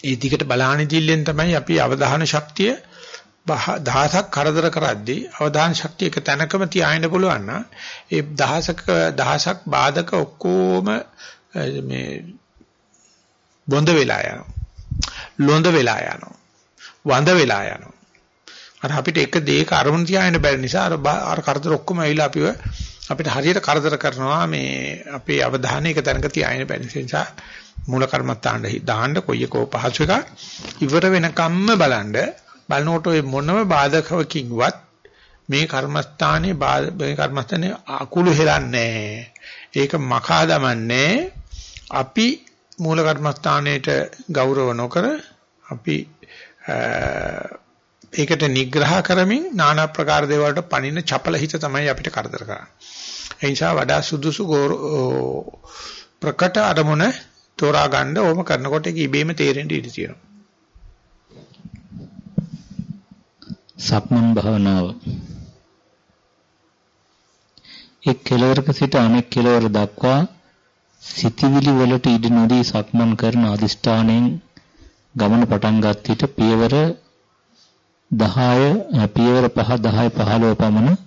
ඒ දිගට බලාන දිල්ලෙන් තමයි අපි අවධාන ශක්තිය දහසක් කරදර කරද්දී අවධාන ශක්තිය එක තැනකම තියාගෙන පුළුවන් නම් ඒ දහසක දහසක් බාධක ඔක්කොම මේ බොඳ වෙලා යනවා. ලොඳ වෙලා යනවා. වඳ වෙලා යනවා. අර අපිට එක දෙයක අරමුණ තියාගෙන බැරි නිසා අර අර කරදර ඔක්කොම ඇවිල්ලා අපිව අපිට හරියට කරදර කරනවා මේ අපේ අවධානය එක තැනක තියාගෙන බැරි නිසා මූල කර්මත්තාන්න දාන්න කොයි එකෝ පහසු එකක්. ඉවර වෙනකම්ම බලන්න බලනකොට ඔය මොනම බාධකවකින්වත් මේ කර්මස්ථානේ මේ කර්මස්ථානේ අකුළු හෙලන්නේ ඒක මකා දමන්නේ අපි මූල කර්මස්ථානයේට ගෞරව නොකර අපි ඒකට නිග්‍රහ කරමින් নানা ප්‍රකාර දේවල් වලට පණින චපල හිත තමයි අපිට කරදර කරන්නේ. ඒ නිසා වඩා සුදුසු ප්‍රකට අරමුණ තෝරා ගන්න ඕම කරනකොට ඒක ඉබේම තේරෙන්න ඉඩ තියෙනවා. සක්මන් භාවනාව එක් කෙලවරක සිට අනෙක් කෙලවර දක්වා සිතිවිලි වලට ඉඩ නොදී සක්මන් කරන අදිෂ්ඨාණයෙන් ගමන පටන් ගත් විට පියවර 10 පියවර 5 10 15 පමණ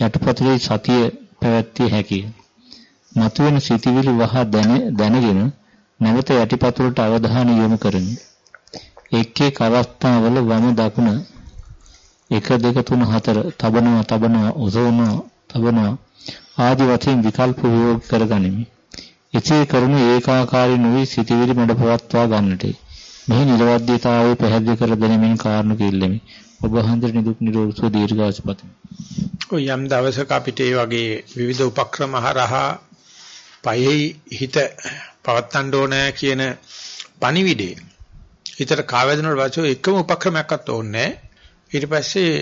යටපතුලේ සතිය පැවැත්විය හැකිය. මතුවෙන සිතිවිලි වහ දැනගෙන නැවත යටිපතුලට අවධානය යොමු කරමි. එක් එක් අවස්ථාවල වම දකුණ 1 2 3 4 තබනවා තබනවා ඔසවනවා තබනවා ආදි වශයෙන් විකල්ප ප්‍රයෝග කරගනිමි. එසේ කරනු ඒකාකාරී නොවි සිටිවිලි මඩ පවත්වා ගන්නටයි. මෙහි නිර්වද්‍යතාවය පැහැදිලි කර දෙනමින් කාරණු කිල්ලෙමි. ඔබ හන්දර නිදුක් නිරෝගී සුව දීර්ඝායුෂ පතමි. ඔය යම් දවසක අපිට මේ වගේ විවිධ උපක්‍රම හරහා පයෙහි හිත පවත්තන්න ඕනේ කියන පණිවිඩේ හිතට කාවැදෙනකොට පස්සේ එකම උපක්‍රමයක්වත් ඕනේ ඊට පස්සේ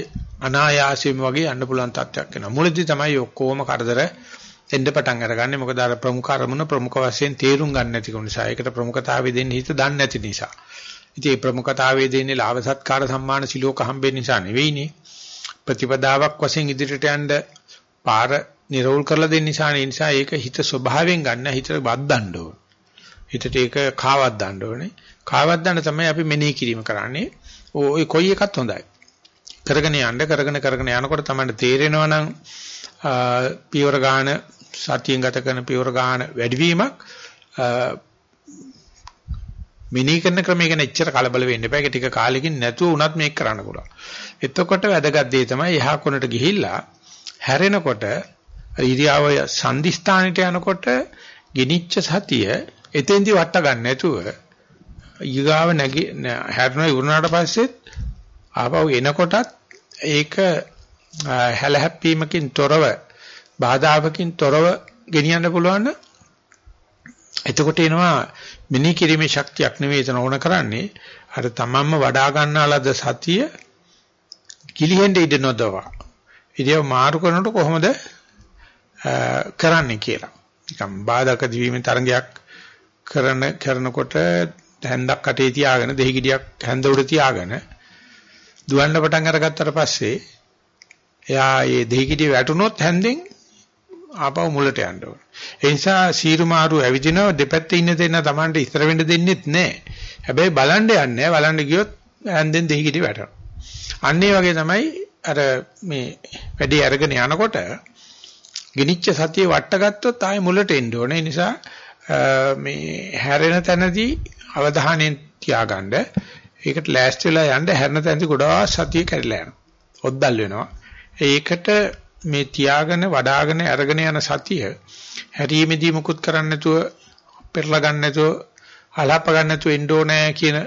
අනායාසයෙන්ම වගේ යන්න පුළුවන් තත්ත්වයක් වෙනවා. මුලදී තමයි ඔක්කොම කරදර එන්න පටන් අරගන්නේ. මොකද අර ප්‍රමුඛ අරමුණ ප්‍රමුඛ වශයෙන් තේරුම් ගන්න නැති නිසා. ඒකට ප්‍රමුඛතාවය දෙන්න හිත දන්නේ නැති නිසා. ඉතින් මේ ප්‍රමුඛතාවය දෙන්නේ ලාභ සත්කාර සම්මාන සිලෝක හම්බෙන්න නිසා නෙවෙයිනේ ප්‍රතිපදාවක් වශයෙන් ඉදිරියට යන්න පාර නිරවුල් කරලා දෙන්න නිසා ඒ නිසා ඒක හිත ස්වභාවයෙන් ගන්න හිතට වද්දන්න ඕන. හිතට ඒක කාවත් දාන්න ඕනේ. කාවත් දාන්න තමයි අපි මෙනෙහි කිරීම කරන්නේ. ওই කොයි එකත් හොඳයි. කරගෙන යන්න කරගෙන කරගෙන යනකොට තමයි තේරෙනවා නම් පියවර ගාන සතියෙන් ගත කරන පියවර ගාන වැඩිවීමක් මිනී කරන ක්‍රමය ගැන එච්චර කලබල වෙන්න එපා. ඒක ටික කාලෙකින් නැතුව උනත් මේක කරන්න පුළුවන්. එතකොට වැදගත් දේ තමයි එහා කොනට ගිහිල්ලා හැරෙනකොට ඉරියාව සංදිස්ථානෙට යනකොට ගිනිච්ච සතිය එතෙන්දි වට ගන්න නැතුව ඊගාව නැගි හැරෙනවා ඉවරනාට පස්සෙත් ආපහු එනකොටත් ඒක හැලහැප්පීමකින් තොරව බාධාවකින් තොරව ගෙනියන්න පුළුවන් එතකොට එනවා මිනී කිරීමේ ශක්තියක් නෙවෙයි එතන ඕන කරන්නේ අර තමන්ම වඩා ගන්නාලද සතිය කිලිහෙන්න ඉඩ නොදවා. ඉතින් මාරු කරනකොට කොහොමද කරන්නේ කියලා. නිකම් බාධක දිවීමේ තරංගයක් කරන කරනකොට හැන්දක් අටේ තියාගෙන දෙහි ගෙඩියක් හැන්ද උඩ තියාගෙන දුවන්න පටන් අරගත්තට පස්සේ එයා මේ දෙහි ගෙඩිය වැටුනොත් හැන්දෙන් ආපහු මුලට යන්න ඕන. ඒ නිසා සීරු මාරු ඇවිදිනව දෙපැත්තේ ඉන්න දෙන්න Tamanට ඉස්සර වෙන්න දෙන්නෙත් නැහැ. හැබැයි බලන්න යන්නේ බලන්න ගියොත් හැන්දෙන් දෙහි ගෙඩිය වැටෙනවා. අන්න ඒ වගේ තමයි අර මේ වැඩි අරගෙන යනකොට ගිනිච්ච සතිය වට ගත්තොත් ආයෙ මුලට එන්න ඕනේ. ඒ නිසා මේ හැරෙන තැනදී අවධානයෙන් තියාගන්න. ඒකට ලෑස්ති වෙලා යන්න හැරෙන තැනදී ගොඩාක් සතිය කැඩලා යනවා. ඔද්දල් වෙනවා. ඒකට මේ තියාගෙන වඩාගෙන අරගෙන යන සතිය හැරීමේදී මුකුත් කරන්න නැතුව පෙරලා ගන්න නැතුව අලප ගන්න නැතුව එන්න ඕනේ කියන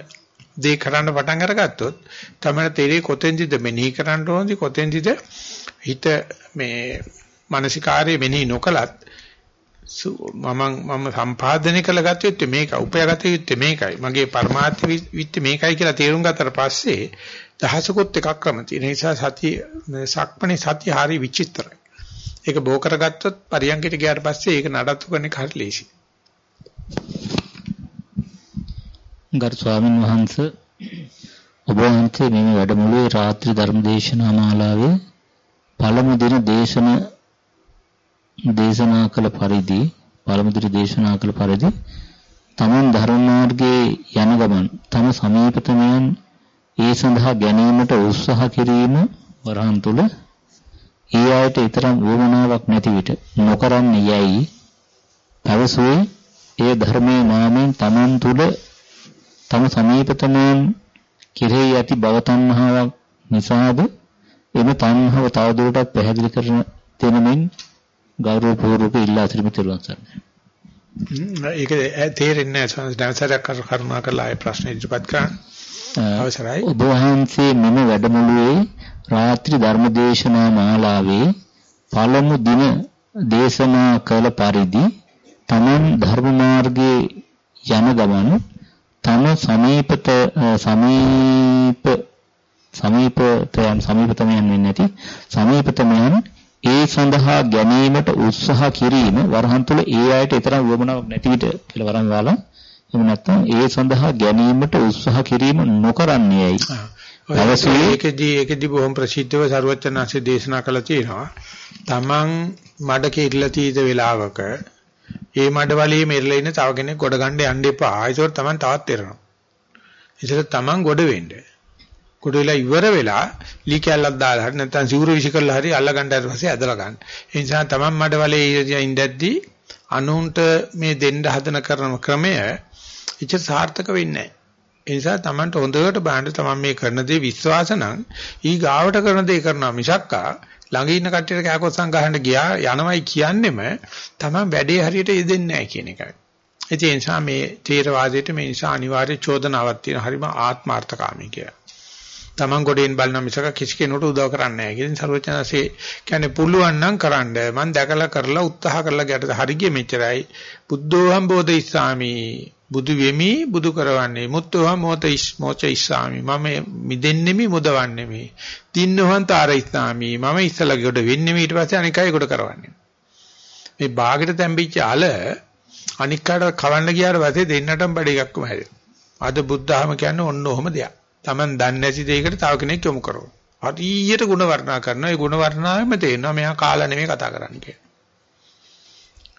දේ කරන්න පටන් අරගත්තොත් තමයි තේරෙන්නේ කොතෙන්දද මෙනෙහි කරන්න ඕනද කොතෙන්දද හිත මේ මානසිකාර්යය මෙනෙහි නොකලත් මම මම සම්පාදනය කළ ගත්තේ මේක උපයාගත යුත්තේ මේකයි මගේ පරමාර්ථ විත්තේ මේකයි කියලා තේරුම් ගත්තට පස්සේ දහසකුත් එකක් ක්‍රම තියෙන නිසා සතිය සක්මණේ සතිය හරි විචිත්‍රයි. ඒක බෝ කරගත්තොත් පරියන්කිට ගියාට පස්සේ ඒක නඩත්තු කරන එක හරි ලේසි. ගරු ස්වාමින් වහන්සේ ඔබ වහන්සේ මේ වැඩමුළුවේ රාත්‍රී ධර්ම දේශනා මාලාවේ පළමු දින දේශන දේශනා කළ පරිදි පළමු දින දේශනා කළ පරිදි තමන් ධර්ම මාර්ගයේ යන ගමන් තම සමීපතමයන් ඒ සඳහා ගැනීමට උත්සාහ කිරීම වරහන් තුල ඒ අයට ඊතරම් වුවමනාවක් නැති විට නොකරන්න යයි පැවසුවේ ඒ ධර්මයේ නාමයෙන් තමන් තුල තම සමීපතමයන් කෙරෙහි ඇති භව තණ්හාවක් නිසාද එම තණ්හාව තවදුරටත් පැහැදිලි කරන දෙනමින් ගෞරවපූර්වක ඉල්ලා සිටිමි තුරුවන් සරණයි. ඒක තේරෙන්නේ නැහැ දැනසරක් කරුණා කරලා ආයේ ප්‍රශ්න ඉදිරිපත් කරන්න. අවසරයි. ඔබ වහන්සේ මෙම වැඩමුළුවේ රාත්‍රී ධර්මදේශනා මාලාවේ පළමු දින දේශනා කළ පරිදි තමන් ධර්ම මාර්ගයේ යන ගමන තම සමීපත සමීප සමීපතයන් සමීපතමයන් වෙන්නේ නැති සමීපතමයන් ඒ සඳහා ගැනීමට උත්සාහ කිරීම වරහන් තුල ඒ අයට තරම් වමනාවක් නැති විට කියලා වරන් වාලා එහෙම නැත්නම් ඒ සඳහා ගැනීමට උත්සාහ කිරීම නොකරන්නේයි. අවශ්‍යයි ඒකදී ඒකදී බොහොම ප්‍රසිද්ධව ਸਰවචනාංශය දේශනා කළා තියෙනවා. Taman මඩ කෙඉරලා තීද වෙලාවක ඒ මඩවලේ මෙරලා ඉන්න තව කෙනෙක් ගොඩ ගන්න යන්න එපා. ඒකෝර Taman තවත් එරනවා. ඉතින් Taman ගොඩ වෙන්න. ගොඩ වෙලා ඉවර වෙලා ලී කැල්ලක් දාලා හරි නැත්නම් සිවුරු විසි කරලා හරි අල්ල ගන්න ඊට පස්සේ ඇදලා ගන්න. ඒ නිසා Taman මඩවලේ ඉඳද්දී අනුන්ට මේ දෙන්න හදන කරන ක්‍රමය ඉච්ච සාර්ථක වෙන්නේ නැහැ. ඒ නිසා Tamanට හොඳට බලන්න Taman මේ කරන දේ විශ්වාස නම් ඊ ගාවට කරන දේ කරනවා මිසක්කා ළඟ ඉන්න කට්ටියට කෑකොස්සන් ගහන්න ගියා යනවයි කියන්නෙම Taman වැඩේ හරියට යෙදෙන්නේ නැහැ කියන එකයි. ඒ නිසා මේ තේරවාදයට මේ නිසා අනිවාර්ය චෝදනාවක් තියෙන හරිම ආත්මార్థකාමී කියලා. Taman ගොඩෙන් බලන මිසක කිසි කෙනෙකුට උදව් කරන්නේ නැහැ. ඉතින් සර්වඥාසේ කියන්නේ පුළුවන් නම් කරන්න. මම දැකලා කරලා උත්සාහ කරලා ගැට හරිය මෙච්චරයි. බුද්ධෝහම් බෝධිස්සාමි බුදු වෙමි බුදු කරවන්නේ මුත්තෝහම් මොත ඉස් මොච ඉස්සාමි මම මිදෙන්නෙමි මුදවන්නෙමි. තින්නෝහම් තාර ඉස්සාමි මම ඉස්සලා ගොඩ වෙන්නෙමි ඊට පස්සේ අනිකයි ගොඩ කරවන්නේ. මේ බාගෙට තැම්පිච්ච අල අනික් කාට කවන්න ගියාට පස්සේ දෙන්නටම බඩ එකක්ම හැදෙනවා. අද බුද්ධහම කියන්නේ ඔන්න ඔහම දෙයක්. Taman දන්නේ නැති දෙයකට තව කෙනෙක් යොමු කරනවා. හරියට ಗುಣ වර්ණනා කරනවා. ඒ ಗುಣ වර්ණාවෙම තේරෙනවා මෙයා කාලා නෙමෙයි කතා කරන්නේ කියලා.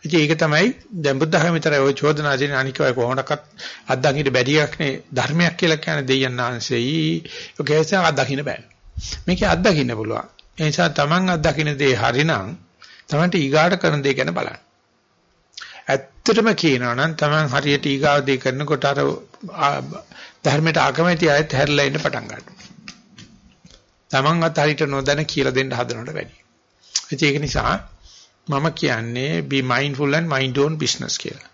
ඉතින් ඒක තමයි දැන් බුද්ධ ධර්ම විතරයි ওই චෝදනා දෙන අනික ඔය කොහොමඩක්වත් අත්දකින්න බැරි එකක් නේ. ධර්මයක් කියලා කියන්නේ දෙයයන් ආංශෙයි. ඔක ඇස්ස අත්දකින්න බෑ. මේක අත්දකින්න පුළුවන්. ඒ නිසා Taman අත්දකින්න දේ හරිනම් Tamanට ඊගාට කරන දේ ගැන බලන්න. ඇත්තටම කියනවා නම් Taman හරියට ඊගාව දේ කරනකොට අර ධර්මයට අකමැති අයත් හැරිලා ඉන්න පටන් ගන්නවා. Tamanවත් හරියට නොදැන කියලා දෙන්න හදනවට වැඩි ඒක නිසා මම කියන්නේ be mindful and mind own business කියලා.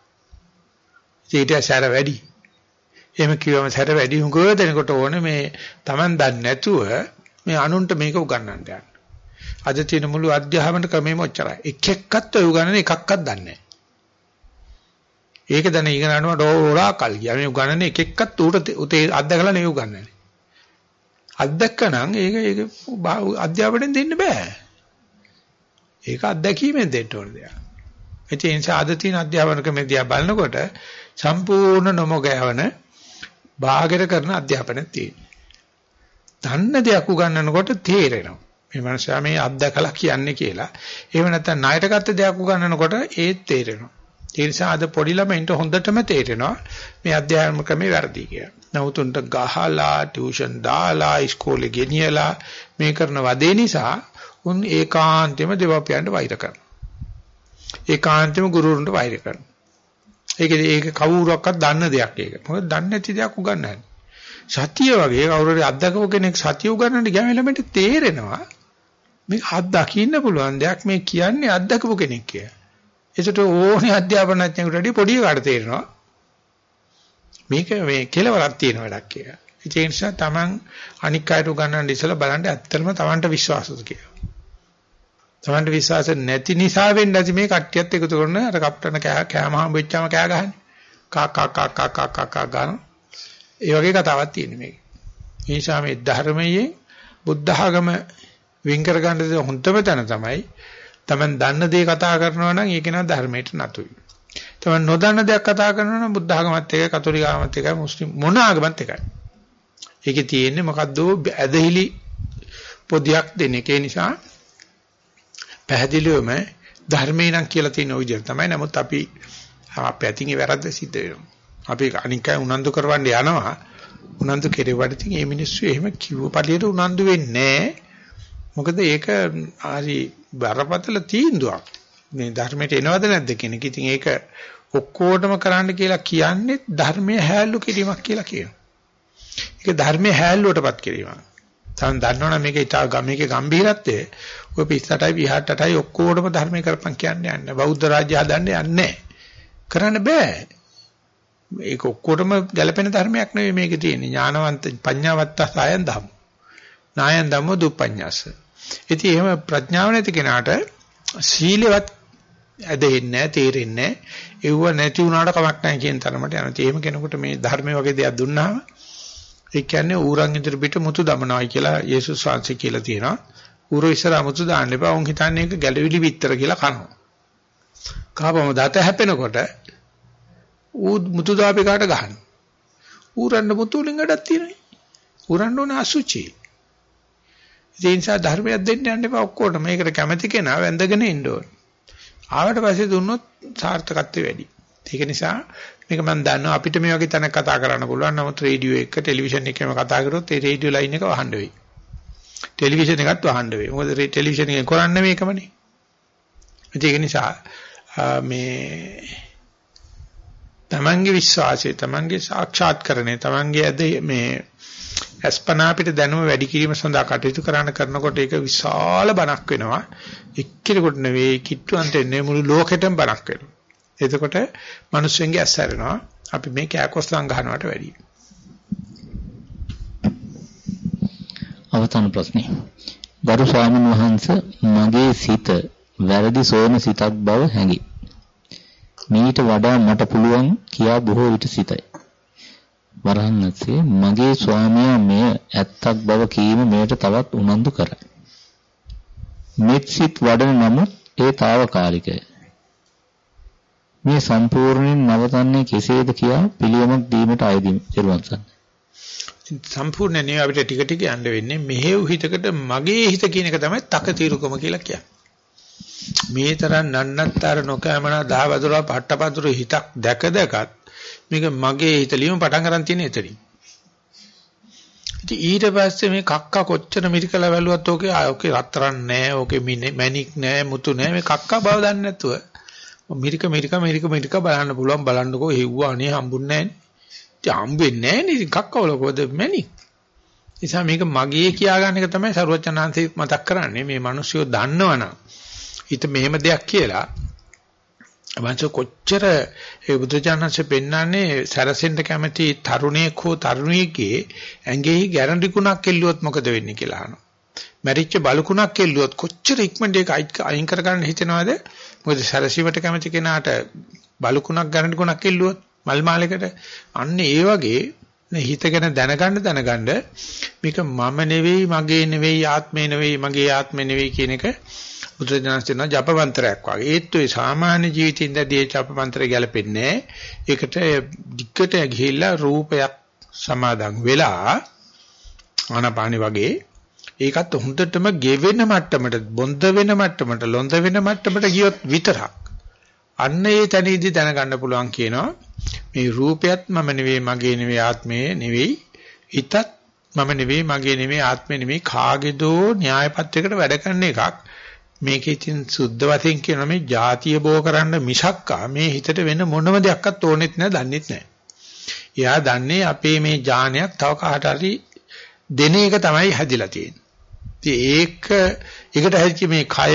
ඊට සැර වැඩි. එහෙම කිව්වම සැර වැඩි හුඟ දෙනකොට ඕනේ මේ Taman දන්නේ නැතුව මේ අනුන්ට මේක උගන්වන්න යන්න. අද තියෙන මුළු අධ්‍යාපන ක්‍රමෙම ඔච්චරයි. එක එක්කත් ඔය උගන්වන එකක්වත් දන්නේ නැහැ. ඒක දැන ඉගෙන ගන්නවට ඕරා කල් ගියා. මේ උගන්වන්නේ එක එක්කත් ඌට උතේ අත්දකලා නෙවෙයි උගන්වන්නේ. අත්දැකනනම් ඒක ඒක අධ්‍යාපනයෙන් දෙන්න බෑ. ඒක අත්දැකීමෙන් දෙන්න ඕන දෙයක්. ඒ නිසා අද තියෙන අධ්‍යාපන ක්‍රමය දිහා බලනකොට සම්පූර්ණ නොමගයවන බාහිර කරන අධ්‍යාපනයක් තියෙනවා. දන්න දෙයක් උගන්වනකොට තේරෙනවා. මේ මනුස්සයා මේ අත්දකලා කියන්නේ කියලා. එහෙම නැත්නම් ණයට ගත්ත දෙයක් උගන්වනකොට ඒත් තේරෙනවා. ඒ නිසා අද පොඩි ළමයින්ට හොඳටම තේරෙනවා මේ අධ්‍යාපන ක්‍රමේ වැරදි කියලා. නමුතුන්ට ගහලා ටියුෂන් දාලා ඉස්කෝලේ ගෙනියලා මේ කරන වදේ නිසා උන් ඒකාන්තෙම දෙවපියන්ට වෛර කරනවා. ඒකාන්තෙම ගුරුවරුන්ට වෛර කරනවා. ඒක ඒක කවුරුවක්වත් දන්න දෙයක් ඒක. මොකද දන්නේ නැති දෙයක් උගන්වන්නේ. සතිය වගේ කවුරු හරි අත්දකපු කෙනෙක් සතිය උගන්වන්න ගියාම ළමයට තේරෙනවා මේක අත්දකින්න පුළුවන් දෙයක් මේ කියන්නේ අත්දකපු කෙනෙක් කියලා. ඒකට ඕනේ අධ්‍යාපනඥයෙකුට වැඩි පොඩි කාට තේරෙනවා. මේක මේ කෙලවරක් තියෙන වැඩක් කියලා. ඒ නිසා Taman අනික් අයට උගන්වන්න ඉස්සලා බලන්න ඇත්තටම Tamanට විශ්වාසද කියලා. Tamanට විශ්වාස නැති නිසා වෙන්නේ නැති මේ කට්ටියත් එකතු කරන අර කප්ටන කෑ කෑම හම්බෙච්චාම කෑ ගහන්නේ. කා කා කා කා කා කා කා ගන්න. ඒ වගේ කතාවක් තියෙන මේක. ඒ නිසා මේ ධර්මයේ බුද්ධ ආගම වින් කර ගන්න හොඳම තැන තමයි Taman දන්න දේ කතා කරනවා නම් ඒක නා ධර්මයට නතුයි. Taman නොදන්න දෙයක් කතා කරනවා නම් බුද්ධ ආගමත් එකයි කතෝලික ආගමත් එකයි මුස්ලිම් මොන ආගමත් එකයි. ඒකේ තියෙන්නේ මොකද්ද ඇදහිලි පොදියක් දෙන එක නිසා පැහැදිලිවම ධර්මේ නම් කියලා තියෙන ওই විදිහට තමයි. නමුත් අපි අපේ අතින් ඒ වැරද්ද සිද්ධ වෙනවා. අපි අනිකයි උනන්දු කරවන්න යනවා. උනන්දු කෙරෙවට ඉතින් මේ මිනිස්සු එහෙම කිව්ව පළියට උනන්දු වෙන්නේ මොකද ඒක හරි බරපතල තීන්දුවක්. මේ ධර්මයට එනවද නැද්ද කියන එක. ඉතින් ඒක ඔක්කොටම කරන්න කියලා කියන්නේ ධර්මයේ හැල්ලු කිරීමක් කියලා කියනවා. ඒක ධර්මයේ හැල්ලුවටපත් කිරීමක්. තවන් දන්නවනම් මේක ඉතා මේකේ ගැඹීරත්වය ඔය 28යි 28යි ඔක්කොටම ධර්මයේ කරපන් කියන්නේ යන්නේ. බෞද්ධ රාජ්‍ය හදන්න යන්නේ කරන්න බෑ. ඒක ඔක්කොටම ගැළපෙන ධර්මයක් නෙවෙයි මේකේ තියෙන්නේ. ඥානවන්ත පඤ්ඤාවත්ත සායන් ධම්ම. නායන් ධම්ම දුප්පඤ්ඤාස. ඉතින් එහෙම ප්‍රඥාව නැති කෙනාට සීලවත් ඇදෙන්නේ නැහැ, තේරෙන්නේ නැහැ. ඒව නැති වුණාට කමක් නැහැ කියන තරමට යනවා. එහෙම කෙනෙකුට මේ ධර්මයේ වගේ දෙයක් දුන්නාම ඒ කියන්නේ ඌරන් ඉදිරි පිට මුතු දමනවායි කියලා යේසුස් වහන්සේ කියලා තියෙනවා. ඌරෝ ඉස්සර අමුතු දාන්න එපා. උන් හිතන්නේ ඒක ගැලවිලි විතර කියලා කනවා. කහපම දත හැපෙනකොට ඌ මුතු දාපේ කාට ගහන. ඌරන්න මුතු වලින් ගඩක් තියෙනයි. ඌරන්න ඕන අසුචි. ඒ නිසා ධර්මයක් දෙන්න යන්න එපා ඔක්කොට. මේකට කැමැති කෙනා වැඳගෙන ඉන්න ඕන. ආවට පස්සේ දුන්නොත් සාර්ථකත්වය වැඩි. ඒක නිසා මේක මම දන්නවා අපිට මේ වගේ තැනක කතා කරන්න පුළුවන්. නමුත් රේඩියෝ එක ටෙලිවිෂන් එකේම කතා කරොත් ඒ රේඩියෝ ලයින් එක වහන්න වෙයි. ටෙලිවිෂන් එකත් වහන්න වෙයි. මොකද ටෙලිවිෂන් එකෙන් කරන්නේ මේකමනේ. ඒක නිසා මේ තමන්ගේ විශ්වාසය, තමන්ගේ සාක්ෂාත්කරණය, තමන්ගේ ඇද මේ අස්පනා අපිට දැනුම වැඩි කිරීම සඳහා කටයුතු කරන කරනකොට ඒක විශාල බණක් වෙනවා. එක්කෙනෙකුට නෙවෙයි, කිට්ටුවන්ට නෙවෙයි මුළු ලෝකෙටම බණක් වෙනවා. එතකොට මිනිස්සුන්ගේ ඇස් හැරෙනවා. අපි මේ කෑකොස්සන් ගන්නවට වැඩියි. අවසාන ප්‍රශ්නේ. ගරු ස්වාමීන් වහන්සේ මගේ සිත වැරදි සෝම සිතක් බව හැඟි. මීට වඩා මට පුළුවන් කියා බොහෝ විට සිතයි. වරහන්සේ මගේ ස්වාමියා මෙය ඇත්තක් බව කීම මෙයට තවත් උනන්දු කරයි. මෙත් සිත් වඩන නමුත් ඒ తాවකාලිකයි. මේ සම්පූර්ණයෙන් නවතන්නේ කෙසේද කියා පිළියමක් දීමට අයදිමි. ඊළඟට සම්පූර්ණ නෙවෙයි අපිට ටික ටික යන්න වෙන්නේ මෙහෙව් හිතකට මගේ හිත කියන එක තමයි තකතිරුකම කියලා කියන්නේ. මේ තරම් නන්නත්තර නොකෑමනා දහවදුරා පට්ටපතුරු හිතක් දැක දැකත් මේක මගේ හිතලියම පටන් ගන්න තියෙන එතනින්. ඉතින් ඊට පස්සේ මේ කක්ක කොච්චර මිරිකලා වැළුවත් ඕකේ ඕකේ රත්තරන් නැහැ ඕකේ මැණික් නැහැ මුතු නැහැ මේ කක්ක බව දන්නේ නැතුව මිරික මිරික මිරික මිරික බලන්න පුළුවන් බලන්නකෝ හෙව්වා අනේ හම්බුන්නේ නැහැ නේ හම්බෙන්නේ නැහැ නේ. කක්කවල කොහොද මැණික් නිසා මේක මගේ කියා ගන්න එක තමයි සරුවචනාංශي මතක් කරන්නේ. මේ මිනිස්සුયો දන්නවනම්. හිත මෙහෙම දෙයක් කියලා. අවංශ කොච්චර ඒ බුදුජානන්සේ පෙන්වන්නේ සැරසෙන්න කැමති තරුණයෙක් හෝ තරුණියකේ ඇඟෙහි ගැරන්ටි කුණක් එල්ලුවොත් මොකද වෙන්නේ කියලා අහනවා. මැරිච්ච බලුකුණක් එල්ලුවොත් කොච්චර ඉක්මනට ඒක අයින් කරගන්න හිතනවද? මොකද සැරසීමට කැමති කෙනාට බලුකුණක් ගැරන්ටි කුණක් එල්ලුවොත් මල් මාලයකට අන්න ඒ වගේ හිත ගැන දැනගන්න දැනගන්න මේක මම නෙවෙයි මගේ නෙවෙයි ආත්මේ නෙවෙයි මගේ ආත්මේ නෙවෙයි කියන එක බුදුරජාණන් කියන ජපමන්ත්‍රයක් වගේ. ඒත් ඔය සාමාන්‍ය ජීවිතින්දදී ඒ ජපමන්ත්‍රය ගැලපෙන්නේ ඒකට දික්කට ගිහිල්ලා රූපයක් සමාදන් වෙලා ආනපානි වගේ ඒකත් හොඳටම ගෙවෙන මට්ටමට බොඳ වෙන මට්ටමට ලොඳ වෙන මට්ටමට ගියොත් විතරක් අන්න ඒ තැනදී දැනගන්න පුළුවන් කියනවා මේ රූපයත් මම නෙවෙයි මගේ නෙවෙයි ආත්මය නෙවෙයි හිතත් මම නෙවෙයි මගේ නෙවෙයි ආත්මය නෙවෙයි කාගේදෝ න්‍යායපත්‍රයකට වැඩ කරන එකක් මේකේ ඉතින් සුද්ධ වශයෙන් කියන මේ ಜಾතිය බෝ කරන්න මිසක්කා මේ හිතට වෙන මොනම දෙයක්වත් ඕනෙත් නැහැ දන්නෙත් නැහැ. එයා දන්නේ අපේ මේ ඥානයක් තව කාට හරි දෙන එක තමයි හැදිලා තියෙන්නේ. ඉතින් ඒක ඒකට හැදිච්ච මේ කය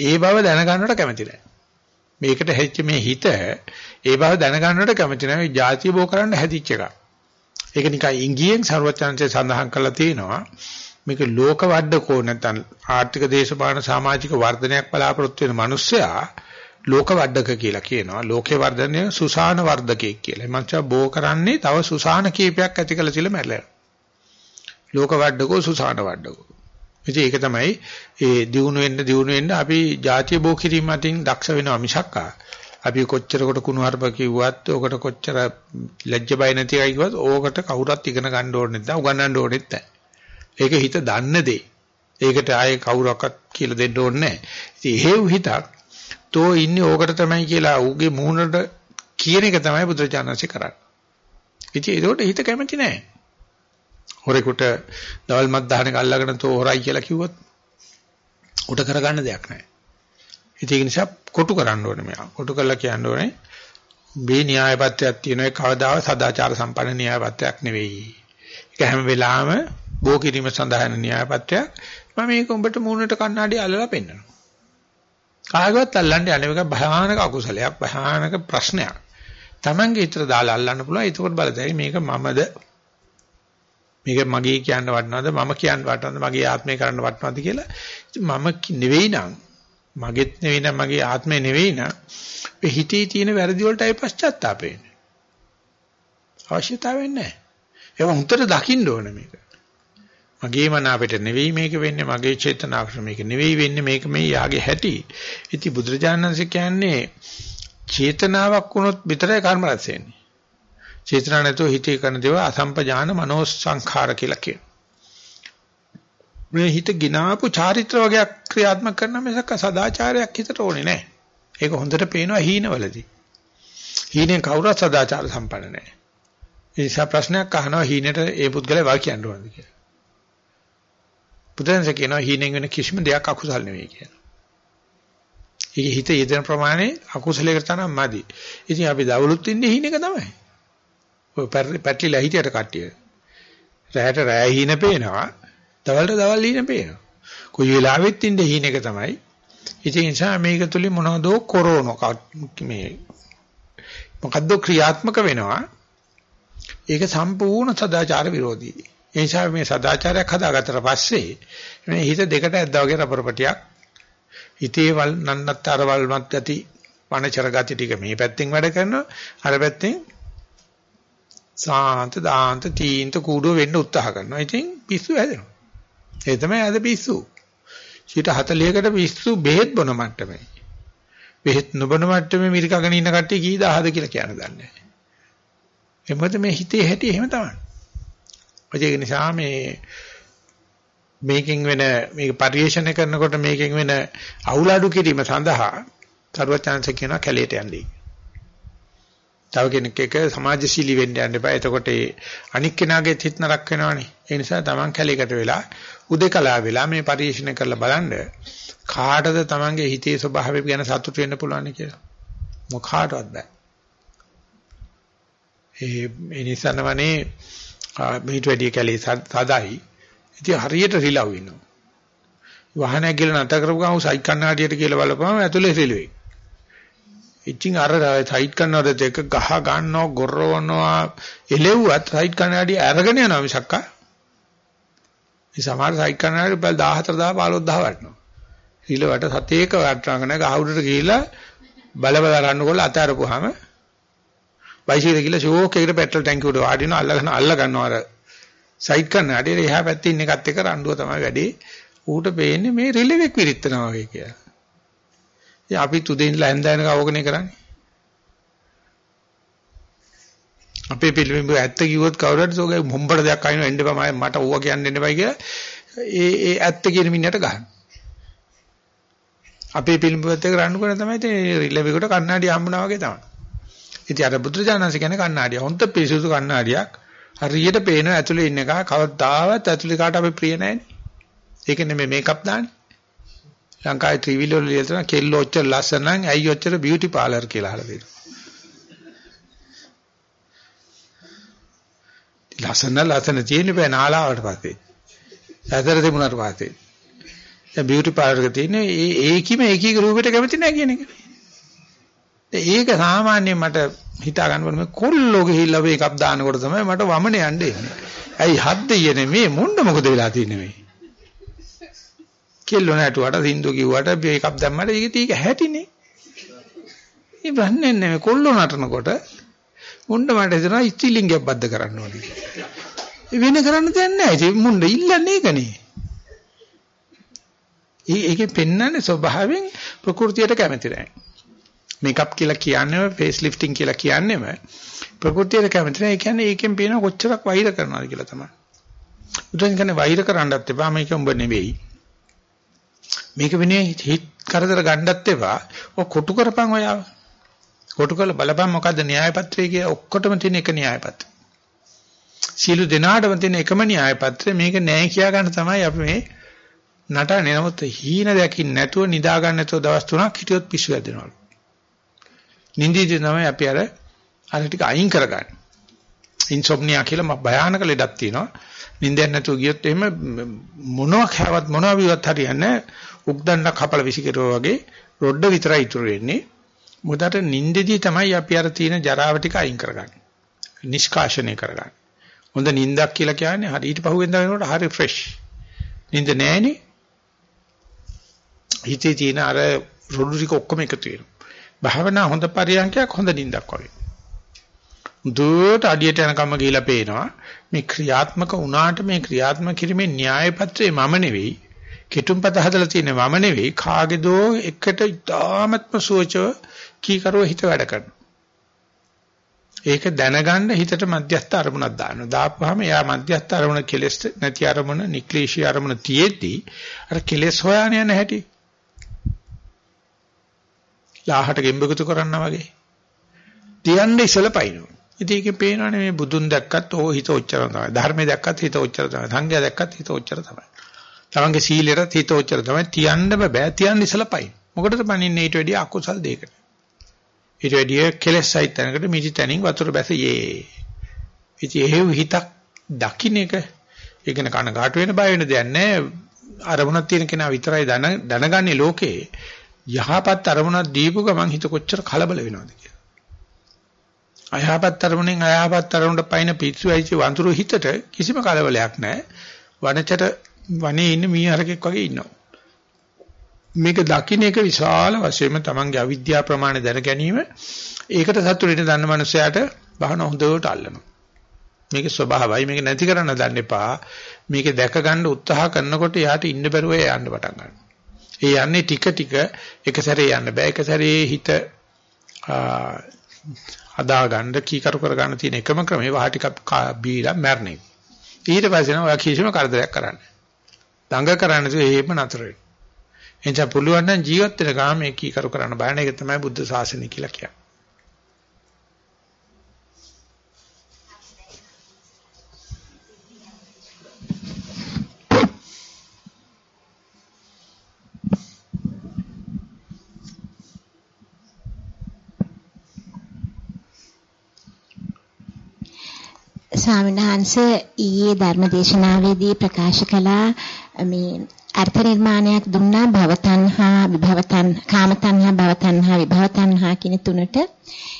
ඒ බව දැනගන්නට කැමති නැහැ. මේකට හැච්ච මේ හිත ඒ බව දැනගන්නට කැමති නැහැ. ජාතිය බෝ කරන්න හැදිච්ච එක. ඒක නිකන් ඉංගියෙන් ਸਰවඥාන්සේ සඳහන් කරලා තියෙනවා. මේක ලෝක වඩකෝ නැත්නම් ආර්ථික දේශපාලන සමාජික වර්ධනයක් බලාපොරොත්තු වෙන මිනිස්සයා ලෝක වඩක කියලා කියනවා. ලෝකේ වර්ධනය සුසාන වර්ධකයෙක් කියලා. මංචා බෝ කරන්නේ තව සුසාන කීපයක් ඇති කළ සිල මැරලා. ලෝක වඩකෝ සුසාන වඩකෝ ඉතින් ඒක තමයි ඒ දියුණු වෙන්න දියුණු වෙන්න අපි ಜಾතිය බෝ කිරීම අතින් දක්ෂ වෙනවා මිසක්කා. අපි කොච්චර කොට කුණු හarp කිව්වත් ඕකට කොච්චර ලැජ්ජ බය නැති අය කිව්වත් ඕකට කවුරුත් ඉගෙන ගන්න ඕනේ නැත්නම් උගන්වන්න ඕනෙත් නැහැ. ඒක හිත දන්න දේ. ඒකට ආයේ කවුරක්වත් කියලා දෙන්න ඕනේ නැහැ. ඉතින් හේව් හිතක් තෝ ඉන්නේ ඕකට තමයි කියලා ඌගේ මූණට කියන එක තමයි බුදුරජාණන්සේ කරන්නේ. ඉතින් ඒකට හිත කැමති නැහැ. හොරෙකුට දවල් මත් දහනක අල්ලගෙන තෝ හොරයි කියලා කිව්වොත් උට කරගන්න දෙයක් නැහැ. ඉතින් ඒ නිසා කොටු කරන්න ඕනේ මෙයා. කොටු කරලා කියන්න ඕනේ මේ න්‍යායපත්‍යක් තියෙන එක කවදාවත් සදාචාර සම්පන්න න්‍යායපත්‍යක් නෙවෙයි. ඒක හැම වෙලාවෙම බෝ කිරීම සඳහා යන න්‍යායපත්‍යක් මම මේක උඹට මූණට කණ්ණාඩි අල්ලලා පෙන්නනවා. කාගවත් අල්ලන්නේ අනේ මේක භයානක අකුසලයක් භයානක ප්‍රශ්නයක්. Tamange ඊතර දාලා අල්ලන්න පුළුවන්. ඒකෝට බලතයි මේක මමද මේක මගේ කියන්න වටනවද? මම කියන්න වටනවද? මගේ ආත්මය කරන්න වටනවද කියලා. මම නෙවෙයි නං මගෙත් නෙවෙයි නං මගේ ආත්මය නෙවෙයි නං ඒ හිතේ තියෙන වැරදි වලටයි පශ්චාත්තාපෙන්නේ අවශ්‍යතාවයක් නැහැ. ඒක හුතර දකින්න ඕනේ මේක. මගේ මන අපිට නෙවෙයි මේක වෙන්නේ මගේ චේතනාවට මේක නෙවෙයි වෙන්නේ මේක මේ යාගේ හැටි. ඉතින් බුදුරජාණන්සේ කියන්නේ චේතනාවක් වුණොත් විතරයි කර්ම රැස් වෙන්නේ. චේතනා නැතුව හිතේ කරන දේව අසම්පජාන මනෝ සංඛාර කියලා කියනවා. මේ හිත ගినాපු චාරිත්‍ර වගේක් ක්‍රියාත්මක කරන මිසක සදාචාරයක් හිතට ඕනේ නැහැ. ඒක හොඳට පේනවා හීනවලදී. හීනෙන් කවුරුත් සදාචාර සම්පන්න නැහැ. ඒ නිසා ප්‍රශ්නයක් අහනවා හීනෙට ඒ පුද්ගලයා වා කියන්න ඕනද කියලා. බුදුන්සේ කියනවා හීනෙන් වෙන කිසිම දෙයක් අකුසල් නෙවෙයි කියලා. ඒකේ හිත යෙදෙන ප්‍රමාණය අකුසලයකට තරම් මදි. ඉතින් අපි දවලුත් ඉන්නේ හීනෙක තමයි. ඔය පැටලිලා හිටියට කට්ටිය. රැයට රැය හීන පේනවා. දවල්ට දවල් හීන පේනවා. කොයි වෙලාවෙත් ඉන්නේ හීනෙක තමයි. ඉතින් ඒ නිසා මේක තුලින් මොනවදෝ කොරෝනෝ මේ මොකද්ද ක්‍රියාත්මක වෙනවා. ඒක සම්පූර්ණ සදාචාර විරෝධී. ඒ නිසා මේ සදාචාරයක් හදාගත්තට පස්සේ මේ හිත දෙකට ඇද්දා වගේ රබර් පටියක් හිතේ වල් නන්නත්තර වල්මත් ගති වනචර ගති ටික මේ පැත්තෙන් වැඩ කරනවා අර පැත්තෙන් සාන්ත දාන්ත තීන්ත කූඩුව වෙන්න උත්සාහ කරනවා. ඉතින් පිස්සු හැදෙනවා. ඒ තමයි අද පිස්සු. 40කට පිස්සු බෙහෙත් බොන මට්ටමේ. බෙහෙත් නොබන මට්ටමේ මිරිකගෙන ඉන්න කට්ටිය කී දහද කියලා කියන්න දන්නේ නැහැ. එමෙතන මේ හිතේ හැටි එහෙම තමයි. ඒක නිසා මේ මේකෙන් වෙන මේක පරිේශණය කරනකොට මේකෙන් වෙන අවුල් අඩු කිරීම සඳහා සර්වචාන්ස කියනවා කැලේට යන්නේ. තව කෙනෙක් එක සමාජශීලී වෙන්න යන්න එපා. එතකොට ඒ අනික් කෙනාගේ හිත නරක වෙනවනේ. ඒ නිසා Taman කැලේකට වෙලා උදේකලා වෙලා මේ පරිශීලනය කරලා බලන්න කාටද Tamanගේ හිතේ ස්වභාවය ගැන සතුටු වෙන්න පුළුවන් කියලා. මොකාටවත් බෑ. ඒ ඒ නිසා නමනේ මේට වැඩි කැලේ සදායි. ඉතින් හරියට රිලව් වෙනවා. වාහනයක් ගිහලා නැත කරපු ගමන් සයික් කන්නාඩියට කියලා බලපුවම ඇතුලේ රිලුවේ. ඉතින් අර සයිඩ් කන්නවද දෙක ගහ ගන්නවා ගොරවනවා එලෙව්වත් සයිඩ් කන්නඩිය අරගෙන යනවා මිසක්ක. මේ සමහර සයිඩ් කන්නඩිය බල 14000 15000 වටනවා. ඊළවට සතේක වටනගෙන ගහ උඩට ගිහිලා බල බල රන්නකොල්ල අතාරපුවාම බයිසිකල් ගිහලා ෂෝක් එකකට පෙට්‍රල් ටැංකිය උඩ වාඩි වෙනවා අල්ලගෙන අල්ල ගන්නවා අර සයිඩ් කන්නඩිය එහා පැත්තේ ඉන්න එකත් එක්ක රණ්ඩුව තමයි වැඩි. ඌට පේන්නේ මේ රිලෙවෙක් විරිත්තනවා වගේ කියලා. ඉතින් අපි තුදේ ඉඳලා හැන්දෑනක අවගණය කරන්නේ. අපේ පිළිඹු ඇත්ත කිව්වොත් කවුරුහරි සෝගේ මොම්බඩ දෙයක් අයිනව එන්න එපා මට ඕවා කියන්න එන්න එපා කියලා ඒ ඒ ඇත්ත කියන මිනිහට ගහන. අපේ පිළිඹුවත් එක්ක රණ්ඩු කරන තමයි ඉතින් රිලෙවෙකට කණ්ණාඩිය හම්බුනා වගේ තමයි. ඉතින් අර බුදුරජාණන්සේ කියන්නේ කණ්ණාඩිය. හොන්ත පිරිසුදු කණ්ණාඩියක්. හරියට පේන ඇතුලේ ඉන්න එක කවදාවත් ඇතුලේ කාට අපි ප්‍රිය නැහැනේ. ඒක නෙමෙයි මේකප් දාන්නේ. ලංකාවේ ත්‍රිවිල් වල ලියලා තියෙනවා කෙල්ල ඔච්චර ලස්සන නම් ඇයි ඔච්චර බියුටි පාලර් කියලා අහලා තියෙනවා. ලස්සන ලස්සන තියෙන බෑ නාලාවට පස්සේ. ඇතර තිබුණාට පස්සේ. දැන් බියුටි පාලර් එක තියෙන්නේ ඒ ඒකීම ඒකීක රූපෙට කැමති නැහැ කියන එක. ඒක සාමාන්‍යයෙන් මට හිතා ගන්න බෑ කොල්ලෝ ගිහිල්ලා මේකක් දානකොට තමයි මට වමනේ යන්නේ. ඇයි හද්ද යන්නේ මේ මොන්න මොකද වෙලා තියෙන්නේ මේ? කෙල්ල නැටුවට සින්දු කිව්වට මේකප් දැම්මට ඒක තීක හැටිනේ. ඒ බන්නේ නෙමෙයි කොල්ලෝ නටනකොට මුණ්ඩ මට හිතනවා ඉස්තිලිංගයක් බද්ධ කරන්න ඕනේ. වෙන කරන්න දෙයක් නැහැ. ඉතින් මුණ්ඩ ඉල්ලන්නේ ඒකනේ. ඒ ඒකේ පෙන්වන්නේ ස්වභාවයෙන් ප්‍රകൃතියට කැමති නැහැ. මේකප් කියලා කියන්නේ ෆේස් ලිෆ්ටිං කියලා කියන්නේම ප්‍රകൃතියට කැමති නැහැ. ඒ කියන්නේ ඒකෙන් පේන කොච්චරක් වෛර කරනවද කියලා තමයි. උදෙන් කියන්නේ වෛර කරන්නත් එපා මේක උඹ නෙවෙයි. මේක වෙනේ හිත කරදර ගන්නත් එපා. ඔය කොටු කරපන් ඔයාව. කොටු කරලා බලපන් මොකද්ද න්‍යාය පත්‍රය කියලා ඔක්කොටම තියෙන එක න්‍යාය පත්‍රය. සීළු දෙනාටම තියෙන එකම න්‍යාය පත්‍රය මේක නෑ කියා ගන්න තමයි අපි මේ නටන්නේ. නමුත් හීන දැකින් නැතුව නිදා ගන්න නැතුව දවස් 3ක් හිටියොත් පිස්සු වැදෙනවලු. නිින්දීදී තමයි අපි අර අර ටික අයින් කරගන්නේ. ඉන්සොම්නියා කියලා භයානක ලෙඩක් තියෙනවා. නිින්දයක් නැතුව ගියොත් එහෙම මොනවා ખાවත් මොනවා විවත් හරියන්නේ උක්දණ්ඩක් කපල විසිකරුවා වගේ රොඩ විතරයි ඉතුරු වෙන්නේ. මොකදට නිින්දෙදී තමයි අපි අර තියෙන ජරාව ටික අයින් කරගන්නේ. නිෂ්කාශනය කරගන්නේ. හොඳ නිින්දක් කියලා කියන්නේ හරි ඊට පහුවෙන්ද වෙනකොට හරි ෆ්‍රෙෂ්. නිින්ද නැහෙනේ. හිතේ තියෙන අර රොඩු ටික ඔක්කොම එකතු වෙනවා. භාවනා හොඳ පරියන්කයක් හොඳ නිින්දක් වගේ. දුවට අඩියට යනකම් ගිහිලා පේනවා මේ ක්‍රියාත්මක වුණාට මේ ක්‍රියාත්මක කිරීමේ න්‍යාය පත්‍රේ මම නෙවෙයි කෙටුම්පත හදලා තියෙන මම නෙවෙයි කාගේදෝ එකට ඉතාමත්ම සෝචව කීකරුව හිත වැඩ කරනවා ඒක දැනගන්න හිතට මධ්‍යස්ථ අරමුණක් දානවා දාපුවාම එයා මධ්‍යස්ථ අරමුණ කෙලස් නැති අරමුණ නික්ලේශී අරමුණ තියෙද්දි අර කෙලස් හොයාන යන හැටි ලාහට ගෙම්බෙකුතු කරන්නා වගේ තියන්නේ ඉසල පයින්නවා ඉතින් ඒකේ පේනවනේ මේ බුදුන් දැක්කත් ඕ හිත ඔච්චර තමයි. ධර්මය දැක්කත් හිත ඔච්චර තමයි. සංඝයා දැක්කත් හිත ඔච්චර තමයි. තමන්ගේ සීලයට හිත ඔච්චර තමයි. තියන්න බෑ. තියන්න ඉසලපයි. මොකටද පණින්නේ ඊට වැඩිය අකුසල් දෙයකට. ඊට වැඩිය කෙලෙස් සහිත තැනකට මිටි තැනින් වතුර බැස යේ. ඉතින් එහෙව් හිතක් දකින්න එක ඒකන කන ගාට වෙන බය වෙන දෙයක් නැහැ. අරමුණක් තියෙන කෙනා විතරයි දැනගන්නේ ලෝකේ යහපත් අරමුණක් දීපු ගමන් හිත කොච්චර කලබල වෙනවද කියලා. අයහපත් අරමුණෙන් අයහපත් අරමුණට පයින් පිස්සු ඇවිත් වඳුරු හිතට කිසිම කලබලයක් නැහැ. වනචර වනේ ඉන්න මීහරකෙක් වගේ ඉන්නවා. මේක දකින්න එක විශාල වශයෙන්ම තමන්ගේ අවිද්‍යාව ප්‍රමාණය දැන ගැනීම ඒකට සතුටින් දන්න මනුස්සයාට බහන හොඳට අල්ලනවා. මේක ස්වභාවයි මේක නැති කරන්න දන්න එපා. මේක දැක ගන්න උත්සාහ කරනකොට යාට ඉන්න බැරුව යන්න පටන් ගන්නවා. ඒ යන්නේ ටික ටික එක සැරේ යන්න බෑ. එක සැරේ හිත හදා ගන්න කීකරු කර ගන්න තියෙන එකම ක්‍රමේ වහ ටිකක් බීලා මැරෙන්නේ. ඊට පස්සේ නම් ඔයා කිසිම කරදරයක් කරන්නේ දඟ කරන්නේ තු එහෙම නතර වෙනවා. එනිසා පුළුවන් නම් ජීවත් වෙන ගාම මේ කීකරු කරන්න බයන එක තමයි බුද්ධ ශාසනය කියලා කියන්නේ. ස්වාමීන් වහන්සේ ඊයේ ධර්මදේශනාවේදී ප්‍රකාශ කළා මේ අර්ථ නිර්මාණයක් දුන්නා භවතණ්හා විභවතණ් කාමතණ්හා භවතණ්හා විභවතණ්හා කියන තුනට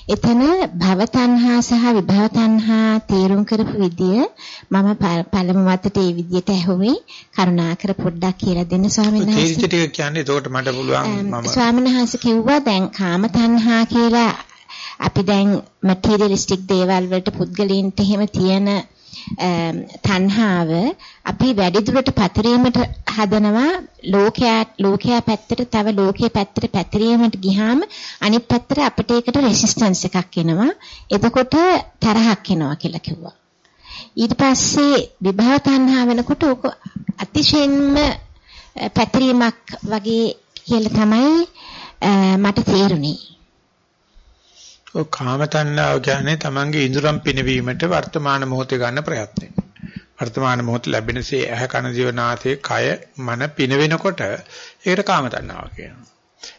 එතන භවතණ්හා සහ විභවතණ්හා තේරුම් කරපු විදිය මම පළමු වතට ඒ විදියට ඇහුවේ කරුණාකර පොඩ්ඩක් කියලා දෙන්න ස්වාමීන් වහන්සේ. තේරිච්ච ටික කියන්නේ එතකොට මට පුළුවන් මම ස්වාමීන් වහන්සේ කිව්වා දැන් කාමතණ්හා කියලා අපි දැන් මැටීරියලිස්ටික් දේවල් වලට පුද්ගලයන්ට එහෙම තියෙන තණ්හාව අපි වැඩි දුරට පතරීමට හදනවා. ලෝකයා ලෝකයා පැත්තට තව ලෝකයේ පැත්තට පැතිරීමට ගියාම අනිත් පැත්තට අපිට ඒකට රෙසිස්ටන්ස් එකක් එනවා. එතකොට තරහක් එනවා කියලා කිව්වා. ඊට පස්සේ විභව තණ්හා වෙනකොට ඕක අතිශයින්ම පැතිරීමක් වගේ කියලා තමයි මට තේරුනේ ඔය කාම තණ්හාව කියන්නේ තමන්ගේ ඉඳුරම් පිනවීමට වර්තමාන මොහොතේ ගන්න ප්‍රයත්නය. වර්තමාන මොහොත ලැබෙනසේ ඇහ කන දිවනාසය කය මන පිනවෙනකොට ඒකට කාම තණ්හාව කියනවා.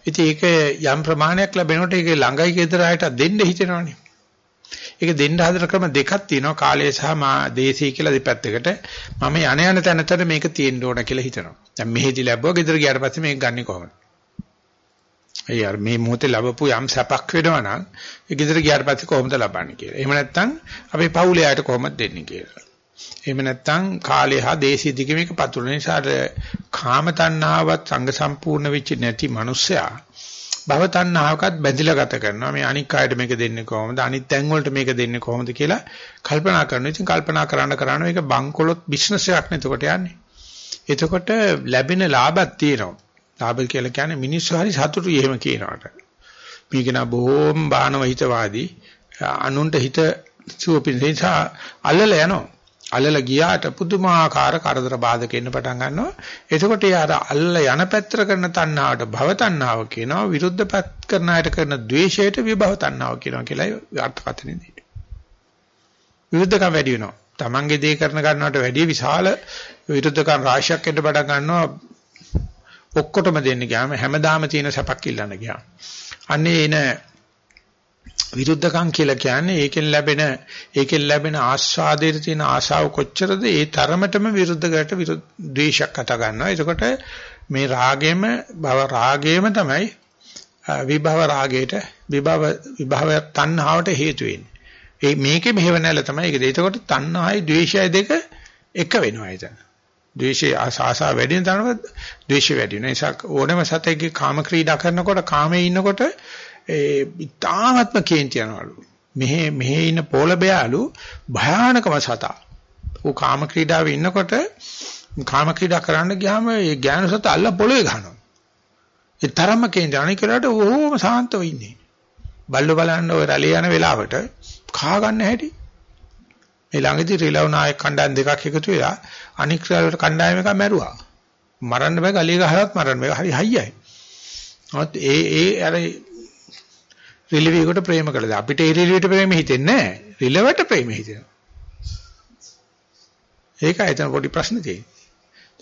ඉතින් ඒක යම් ප්‍රමාණයක් ලැබෙනකොට ඒක ළඟයි ගෙදරට දෙන්න හිතෙනවනේ. ඒක දෙන්න හදන ක්‍රම දෙකක් තියෙනවා කාලය සහ මා දේශී කියලා දෙපැත්තකට මම යණ යන තැනතර මේක තියෙන්න ඕන කියලා හිතනවා. දැන් මෙහෙදි ලැබුවා ගෙදර ගියාට පස්සේ මේක ගන්නෙ කොහොමද? ඒ අර මේ මොහොතේ ලැබපු යම් සැපක් වෙනවා නම් ඒ ගෙදර ගියාට පස්සේ කොහොමද ලබන්නේ කියලා. එහෙම නැත්නම් අපේ පවුලේ අයට කොහොමද දෙන්නේ කියලා. එහෙම නැත්නම් කාලය හා දේශීය දිග මේක පතුරන නිසා කාම තණ්හාවත් සංඝ සම්පූර්ණ වෙච්ච නැති මිනිස්සයා භව තණ්හාවකත් බැඳිලා ගත කරනවා. මේ අනික් අයට මේක දෙන්නේ කොහොමද? අනිත් තැන් වලට මේක දෙන්නේ කොහොමද කියලා කල්පනා කරනවා. ඉතින් කල්පනා කරන්න කරන්න මේක බංකොලොත් බිස්නස් එකක් නේ එතකොට යන්නේ. එතකොට ලැබෙන ලාභක් තියෙනවා. ලාභ කියලා කියන්නේ මිනිස්සු හරි සතුටුයි එහෙම කියනකට. මේක නා බොහෝම බානව හිතවාදී අනුන්ට හිත සුවපින්සා අල්ලල යනවා. අල්ලල ගියාට පුදුමාකාර කරදර බාධක එන්න පටන් ගන්නවා. එතකොට ඒ අර අල්ල යන පැත්තට කරන තණ්හාවට භව තණ්හාව කියනවා. විරුද්ධ පැත්ත කරන අයට කරන ද්වේෂයට විභව තණ්හාව කියනවා කියලා අර්ථකථනය දෙන්නේ. විරුද්ධකම් වැඩි වෙනවා. Tamange දේ කරන ගන්නවට වැඩිය විශාල විරුද්ධකම් රාශියක් එන්න පටන් ගන්නවා. ඔක්කොටම දෙන්න ගියාම හැමදාම තියෙන සැපක් ඉල්ලන්න ගියාම. අන්නේ එන විරුද්ධකම් කියලා කියන්නේ ඒකෙන් ලැබෙන ඒකෙන් ලැබෙන ආස්වාදයේ තියෙන ආශාව කොච්චරද ඒ තරමටම විරුද්ධකට විරුද්ධ ද්වේෂයක් අත ගන්නවා. එතකොට මේ රාගෙම භව රාගයම තමයි විභව රාගයට විභව විභව තණ්හාවට හේතු වෙන්නේ. ඒ මේකේ මෙහෙව නැල තමයි ඒක. එතකොට තණ්හායි ද්වේෂයයි දෙක එක වෙනවා එතන. ද්වේෂය ආසා වැඩි වෙන තරම ද්වේෂය වැඩි වෙන නිසා ඕනෑම සතෙක්ගේ කාම ක්‍රීඩා කරනකොට කාමයේ ඉන්නකොට ඒ ඉතාමත්ම කේන්ති යනවලු. මෙහෙ මෙහෙ ඉන්න පොළබයාලු භයානකම සතා. ඌ කාම ක්‍රීඩාවේ ඉන්නකොට කාම ක්‍රීඩා කරන්න ගියාම ඒ ඥාන සත අල්ල පොළවේ ගහනවා. ඒ තරම්ම කේන්ති අනිකලට ඕම සාන්තව ඉන්නේ. බල්ල බලන්න ඔය රැළේ යන වෙලාවට කා ගන්න හැටි. මේ ළඟදී රිලව් නායක කණ්ඩායම් දෙකක් එකතු වෙලා අනික් රැළට කණ්ඩායම එක මැරුවා. මරන්න බෑ ගලිය ගහලවත් මරන්න බෑ. හරි හයියයි. නමුත් ඒ ඒ අර රිලෙවියකට ප්‍රේම කළද අපිට ඒ රිලෙවියට ප්‍රේම හිතෙන්නේ නැහැ. රිලෙවට ප්‍රේම හිතෙනවා. ඒකයි එතන පොඩි ප්‍රශ්න තියෙන්නේ.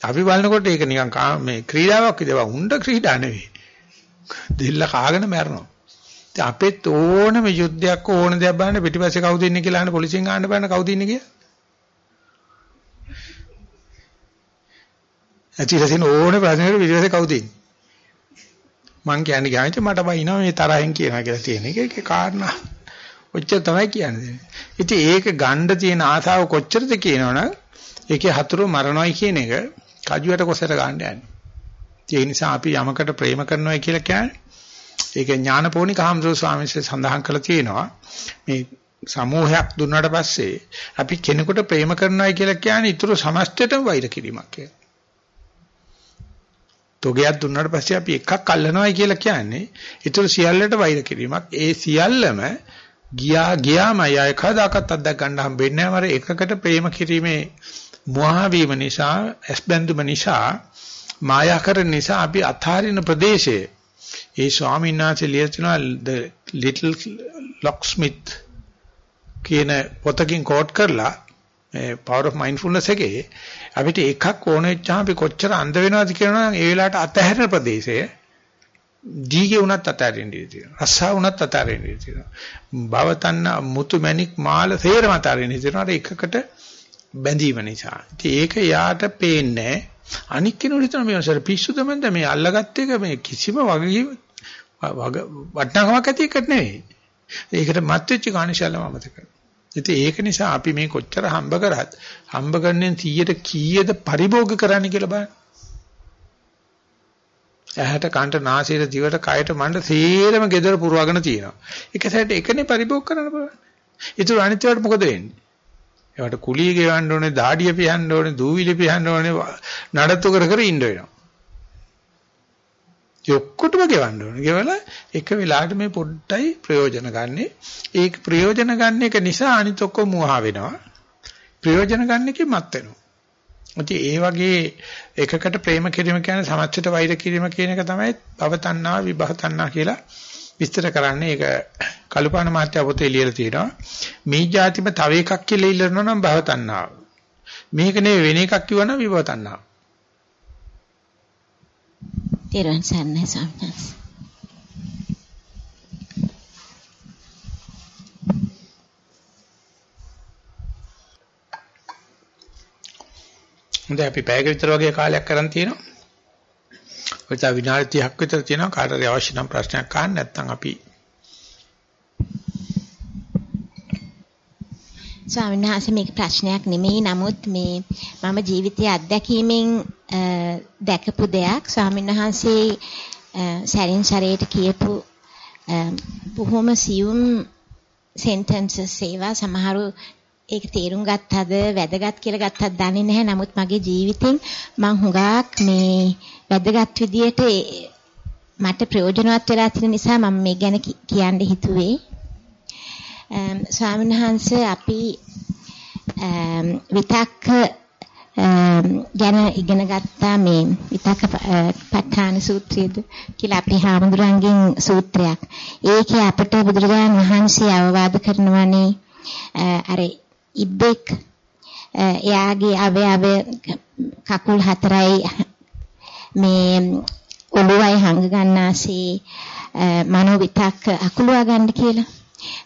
අපි බලනකොට ඒක නිකන් මේ ක්‍රීඩාවක් විදිහට උණ්ඩ ක්‍රීඩා නෙවෙයි. දෙල්ල කාගෙන මැරෙනවා. අපෙත් ඕනම යුද්ධයක් ඕන දෙයක් බලන්න පිටිපස්සේ කවුද ඉන්නේ කියලා අහන පොලිසියෙන් අහන්න බලන්න කවුද ඉන්නේ කියලා. ඇතිලා තියෙන ඕනේ ප්‍රශ්නෙට පිටිපස්සේ කවුද ඉන්නේ? මං කියන්නේ ගාමිට මට බයිනවා මේ තරහෙන් කියනවා කියලා තියෙන එක ඒකේ කාරණා. ඔච්චර තමයි කියන්නේ. ඉතින් ඒක ගන්න තියෙන ආසාව කොච්චරද කියනවනම් ඒකේ හතුරු මරණොයි කියන එක කජුවට කොසට ගන්න යන්නේ. ඒ නිසා අපි යමකට ප්‍රේම කරනවා කියලා කියන්නේ ඒක ඥානපෝනික හාමුදුරුවෝ ස්වාමීන් වහන්සේ සඳහන් කළා තියෙනවා මේ සමූහයක් දුන්නාට පස්සේ අපි කෙනෙකුට ප්‍රේම කරනවායි කියලා කියන්නේ ඊටු සමස්තයටම වෛර කිරීමක් කියලා. තොගයක් දුන්නාට පස්සේ අපි එකක් අල්ලනවායි කියලා කියන්නේ ඊටු සියල්ලට වෛර කිරීමක්. ඒ සියල්ලම ගියා ගියාමයි අය කවදාකවත් අත්දැක ගන්න හම්බෙන්නේ නැහැ. මර එකකට ප්‍රේම කිරීමේ මොහා වීම නිසා, ඇස්බැඳුම නිසා, මායාකරණ නිසා අපි අතාරින ප්‍රදේශයේ ඒ ස්වාමීන් වහන්සේ ලියනවා the little locksmith කියන පොතකින් කෝට් කරලා මේ power of mindfulness එකේ අපිට එකක් ඕන වෙච්චාම අපි කොච්චර අන්ධ වෙනවද කියනවා නම් ඒ වෙලාවට අතහැරෙන ප්‍රදේශය දීගේ උනත් අතහැරෙන්න ඉඩ තියෙනවා. රස්සා උනත් අතහැරෙන්න ඉඩ තියෙනවා. භවතන්න මුතු මැණික් මාල තේරම අතහැරෙන්න ඉඩ තියෙනවා. එකකට බැඳීම නිසා. ඉතින් ඒක යාට පේන්නේ අනික් කෙනෙකුට හිතන මේ අසර පිස්සුද මන්ද මේ අල්ලගත්ත එක මේ කිසිම වගේ වටනකමක් ඇති එකක් නෙවෙයි. ඒකට මත් වෙච්ච කාණිශාලම අමතක කරනවා. ඉතින් ඒක නිසා අපි මේ කොච්චර හම්බ කරත් හම්බ කරන්නේ 100ට කීයද පරිභෝග කරන්න කියලා බලන්න. ඇහැට කන්ට නාසයට දිවට කයට මණ්ඩ සේරම gedara පුරවගෙන තියෙනවා. එක සැරේට එකනේ පරිභෝග කරන්න බලන්න. ඒතර අනිත් ඒවාට මොකද වෙන්නේ? ඒවට කුලිය ගෙවන්න ඕනේ, දාඩිය පියන්න ඕනේ, දූවිලි පියන්න ඕනේ, නඩත්තු කර කර ඉන්න වෙනවා. ඔක්කොටම ගෙවන්න ඕනේ. ගෙවලා එක වෙලාවට මේ පොඩ්ඩයි ප්‍රයෝජන ගන්නෙ. ඒ ප්‍රයෝජන ගන්න එක නිසා අනිත් ඔක්කොම මුවහා වෙනවා. ප්‍රයෝජන ගන්න එකේ මත් වෙනවා. ඉතින් ඒ වගේ එකකට ප්‍රේම කිරීම කියන්නේ සමච්චට වෛර කිරීම කියන එක තමයි භවතණ්ණා විභවතණ්ණා කියලා විස්තර කරන්නේ. ඒක කලුපාන මාත්‍ය පොතේ ලියලා තියෙනවා. මේ જાතිම තව එකක් කියලා ඉල්ලනවා නම් භවතණ්ණාව. මේක නෙවෙයි වෙන එකක් කිව්වනම් විභවතණ්ණාව. තෙරුවන් සරණයි ස්වාමීන් වහන්සේ. හොඳයි අපි පැයක විතර වගේ කාලයක් කරන් තියෙනවා. ඔය තා විනාඩි 30ක් විතර තියෙනවා කාටද අවශ්‍ය නම් ප්‍රශ්නයක් අහන්න නැත්නම් අපි ස්වාමීන් වහන්සේ මේක ප්‍රශ්නයක් නෙමෙයි නමුත් මේ මම ජීවිතයේ අත්දැකීමෙන් දැකපු දෙයක් ස්වාමීන් වහන්සේ සැරින් සැරේට කියපු බොහොම සියුම් සෙන්ටෙන්සස් ඒවා සමහරු ඒක තේරුම් ගත්තද වැදගත් කියලා ගත්තත් දන්නේ නැහැ. නමුත් මගේ ජීවිතෙන් මං හුඟක් මේ වැදගත් විදියට මට ප්‍රයෝජනවත් වෙලා තියෙන නිසා මම මේ ගැන කියන්න හිතුවේ. Um, ස්වාමීන් වහන්සේ අපි um, විතක්ක um, ගැන ඉගෙන ගත්තා මේ විතක්ක uh, ප ဋ ාණ සූත්‍රයේද කියලා අපි හාමුදුරන්ගෙන් සූත්‍රයක්. ඒකේ අපට බුදුරජාණන් වහන්සේ අවවාද කරනවානේ uh, අර ඉබ්බෙක් uh, එයාගේ අවයව කකුල් හතරයි මේ ඔළුවයි හංග ගන්නාසේ මනෝ විතක් අකුලවා ගන්න කියලා.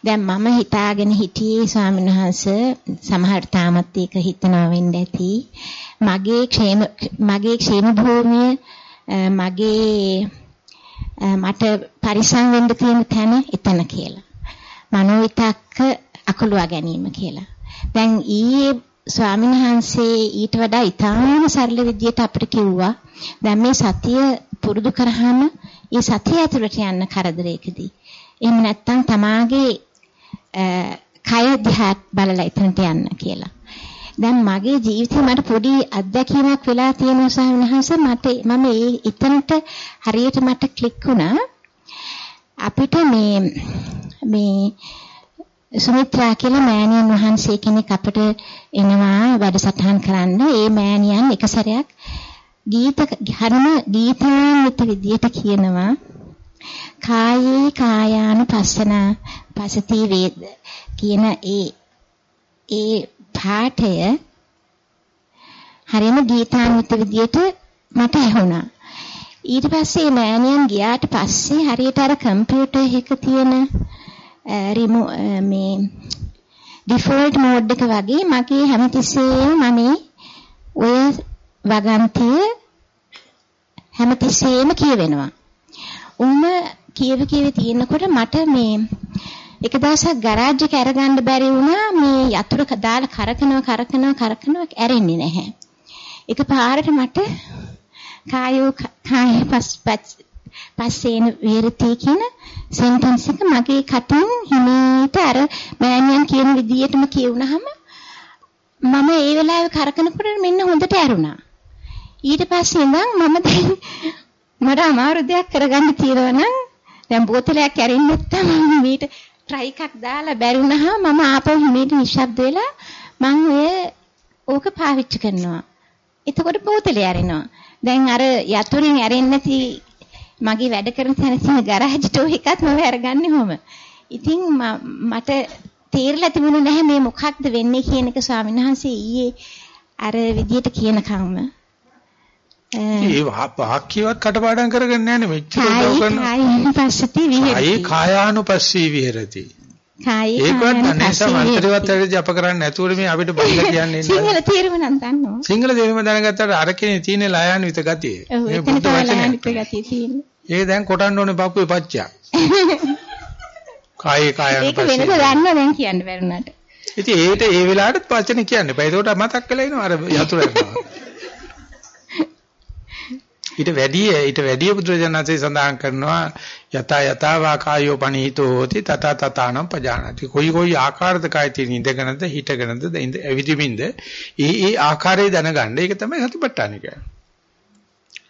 දැන් මම හිතාගෙන හිටියේ ස්වාමීන් වහන්ස සමහර තාමත් ඒක හිතනවා වෙන්න ඇති. මගේ ക്ഷേම මගේ ക്ഷേම භූමිය මගේ මට පරිසම් වෙන්න තියෙන තැන එතන කියලා. මනෝවිතක්ක අකුලවා ගැනීම කියලා. දැන් ඊයේ ස්වාමීන් වහන්සේ ඊට වඩා ඉතාම සරල විදියට අපිට කිව්වා දැන් මේ සතිය පුරුදු කරාම ඒ සතිය ඇතුළට යන්න කරදරයකදී එහෙම නැත්නම් තමාගේ කය දිහා බලලා එතනට යන්න කියලා. දැන් මගේ ජීවිතේ මට පොඩි අත්දැකීමක් වෙලා තියෙනවා සාහනහස මට මම ඒ එතනට හරියට මට ක්ලික් වුණා අපිට මේ මේ සුමිත්‍රා කියලා මෑණියන් වහන්සේ කෙනෙක් අපිට එනවා වැඩසටහන් කරන්න. ඒ මෑණියන් එක සැරයක් ගීත හරිම ගීතාන්විත විදියට කියනවා කායේ කායාන පස්සන පසති වේද කියන ඒ ඒ පාඨය හරිම ගීතාන්විත විදියට මට ඇහුණා. ඊට පස්සේ මෑණියන් ගියාට පස්සේ හරියට අර කම්පියුටර් එක තියෙන රිමෝ මේ ඩිෆෝල්ට් මෝඩ් එක වගේ මගේ හැමතිස්සෙම මම ඔය වගන්තිය හැමතිස්සෙම කියවෙනවා. උම කියව කියව තියෙනකොට මට මේ එක දවසක් ගරාජ් එක අරගන්න බැරි වුණා මේ යතුරු දාලා කරකනවා කරකනවා කරකනවා ඇරෙන්නේ නැහැ. එක පාරට මට කායෝ කාය පස් පස්සේන විහෙරති කියන සෙන්ටෙන්ස් එක මගේ කටින් හිමීට අර මෑනියන් කියන විදියටම කියුණාම මම ඒ වෙලාවේ කරකනකොට මෙන්න හොඳට ඇරුණා. ඊට පස්සේ ඉඳන් මම දැන් මට අමාරු දෙයක් කරගන්න තියෙනවා නම් දැන් බෝතලයක් ඇරින්න නැත්තම් මම මේට try එකක් දාලා බැරි වුණාම මම ආපහු හිමීට නිශ්ශබ්ද වෙලා මම ඔය ඕක පාවිච්චි කරනවා. එතකොට බෝතලේ ඇරෙනවා. දැන් අර යතුරින් ඇරෙන්නේ නැති මගේ වැඩ කරන තැන තියෙන ගරාජ් ටෝ එකත් මම අරගන්නේ කොහොම. ඉතින් මට තේරලා තිබුණේ නැහැ මේ මොකක්ද වෙන්නේ කියන එක ස්වාමීන් වහන්සේ ඊයේ අර විදියට කියනකම්ම. ඒ වාක්‍යවත් කටපාඩම් කරගන්නේ නැහැ නේ මෙච්චර උදව් කරන. කායනුපස්සති විහෙරති. කායේ කායානුපස්සී විහෙරති. කායේ ඒකවත් අනේ සමන්තරවත් වැඩි අප කරන්නේ නැතුව මේ අපිට බයිලා කියන්නේ සිංහල තේරුම නම් දන්නවා. සිංහල තේරුම දැනගත්තට අර කෙනේ තියෙන ලයාන්විත ගතිය. මේ බුද්ධ තියෙන්නේ. ඒ දැන් කොටන්න ඕනේ පපුවේ පච්චා. කායේ කායානුපස්සී. ඒක වෙනද දන්නව දැන් කියන්න බැරුණාට. ඉතින් ඒකට ඒ වෙලාවටත් වචනේ කියන්න එපා. ඒකට මතක් වෙලා ඉනවා අර යතුරු යනවා. ඊට වැඩි ඊට වැඩි බුදුරජාණන්සේ සඳහන් කරනවා යත යතාවා කායෝ පනීතෝ hoti තත තතානම් පජානති. කොයි කොයි ආකාරද කාය තියෙන ඉඳගෙනද හිටගෙනද ඇවිදිමින්ද ඒ ඒ ආකාරය දැනගන්න. ඒක තමයි සතිපට්ඨාන කියන්නේ.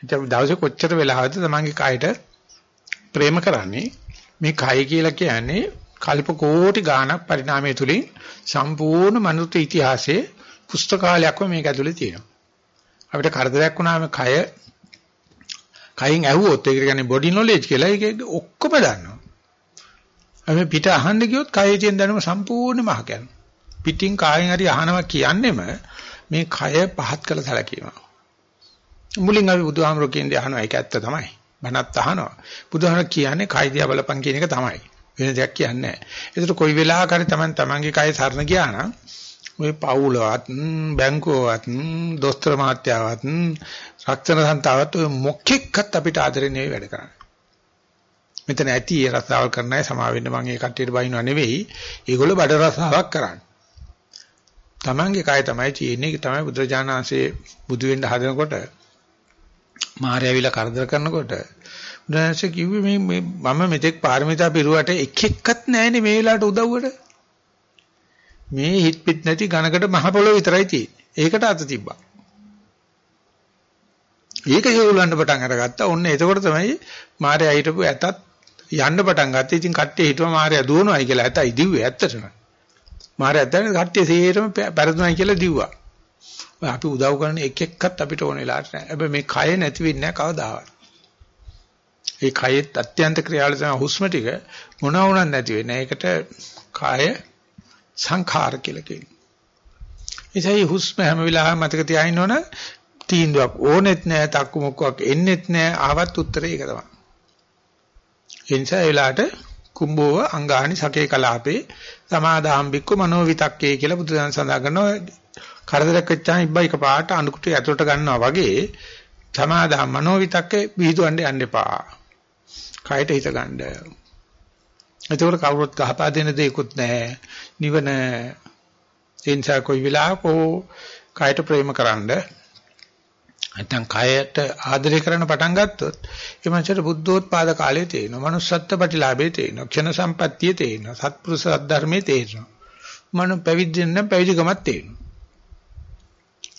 ඉතින් දවසේ කොච්චර වෙලාවද තමන්ගේ කායට ප්‍රේම කරන්නේ මේ කය කියලා කියන්නේ කල්ප කෝටි ගාණක් පරිණාමය තුලින් සම්පූර්ණ මනුස්ස ඉතිහාසයේ පුස්තකාලයක්ම මේක ඇතුලේ තියෙනවා. අපිට කරදරයක් වුණාම කය කයින් ඇහුවොත් ඒක කියන්නේ බොඩි නොලෙජ් කියලා ඒක ඔක්කොම දන්නවා. අපි පිට අහන්න ගියොත් කයේ තියෙන දැනුම සම්පූර්ණයෙන්ම අහ කරනවා. පිටින් කායෙන් හරි අහනවා කියන්නේම මේ කය පහත් කළ සැලකීම. මුලින් අපි බුදුහාමරෝ කියන්නේ අහනවා ඒක ඇත්ත තමයි. බණත් අහනවා. බුදුහාමර කියන්නේ කය දිහා බලපන් කියන එක තමයි. වෙන දෙයක් කියන්නේ නැහැ. ඒකට කොයි වෙලාවක හරි Taman Tamanගේ කය සරණ ගියා නම් ඔය පවුලවත් බැංකුවවත් දොස්තර මහත්තයාවත් රක්ෂණ සන්තාවත් ඔය මොකෙක්වත් අපිට ආදරේ නෙවෙයි වැඩ කරන්නේ. මෙතන ඇති ඒ රසාවල් කරන අය සමා වෙන්න මම ඒ කට්ටියට බයිනව නෙවෙයි. ඒගොල්ලෝ බඩ රසාවක් කරන්නේ. Tamange කය තමයි තියෙන්නේ. ඒක තමයි බුදුරජාණන්සේ බුදු වෙන්න හදනකොට මාර්යාවිලා කරදර කරනකොට බුදුරජාණන්සේ කිව්වේ මේ මම මෙතෙක් පාරමිතා පිරුවට එක එක්කත් නැහැනේ මේ වෙලාවට උදව්වට. මේ හිට පිට නැති ඝනකට මහ පොළොව විතරයි තියෙන්නේ. ඒකට අත තිබ්බා. ඒක හේවුලන්න පටන් අරගත්තා. ඔන්න එතකොට තමයි මාර්යා හිටපු ඇතත් යන්න පටන් ගත්තේ. ඉතින් කට්ටිය හිතුවා මාර්යා දුවනවායි කියලා. ඇතයි දිව්වේ ඇත්තටම. මාර්යා ඇත්තට කට්ටිය සේරම පෙරදුනයි කියලා දිව්වා. අපි උදව් කරන එක එක්කත් අපිට ඕන වෙලාවට නෑ. හැබැයි මේ කය නැති වෙන්නේ නෑ කවදාවත්. ඒ කයෙත් අත්‍යන්ත ක්‍රියාවල තමයි හුස්ම ටික මොනවා වුණත් නැති වෙන්නේ. ඒකට කාය සංඛාර කියලා කියනවා. එසයි හුස්ම හැම වෙලාවෙම මතක තියාගන්න ඕන තීන්දුවක් ඕනෙත් නෑ තක්කු මොක්කක් එන්නෙත් නෑ ආවත් උත්තරේ ඒක තමයි. ඒ නිසා ඒ වෙලාවට කුම්භෝව අංගානි සකේ කලාපේ සමාදාම් බික්කු මනෝ විතක්කේ කියලා බුදුදහම සඳහන් කරනවා කරදරයක් වෙච්චාම ඉබ්බා එක පාට අනුකුට ඇතුලට ගන්නවා වගේ සමාදාම් මනෝ විතක්කේ බිහිදුවන්න යන්න එපා. කයට හිත ගන්න. එතකොට කවුරුත් ගහපා දෙන දෙයක්වත් නැහැ. නිවන ඒ නිසා කොයි වෙලාවක කයට ප්‍රේම කරන්නේ නැත්නම් කයට ආදරය කරන පටන් ගත්තොත් ඒ මනසට බුද්ධෝත්පාද කාලයේ තේරෙනවා. manussත්ත්ව ප්‍රතිලාභයේ තේරෙනවා. ක්ෂණ සම්පත්තියේ තේරෙනවා. සත්පුරුෂ සද්ධර්මයේ තේරෙනවා. මනු පැවිද්දෙන් නම් පැවිදිකමත් තේරෙනවා.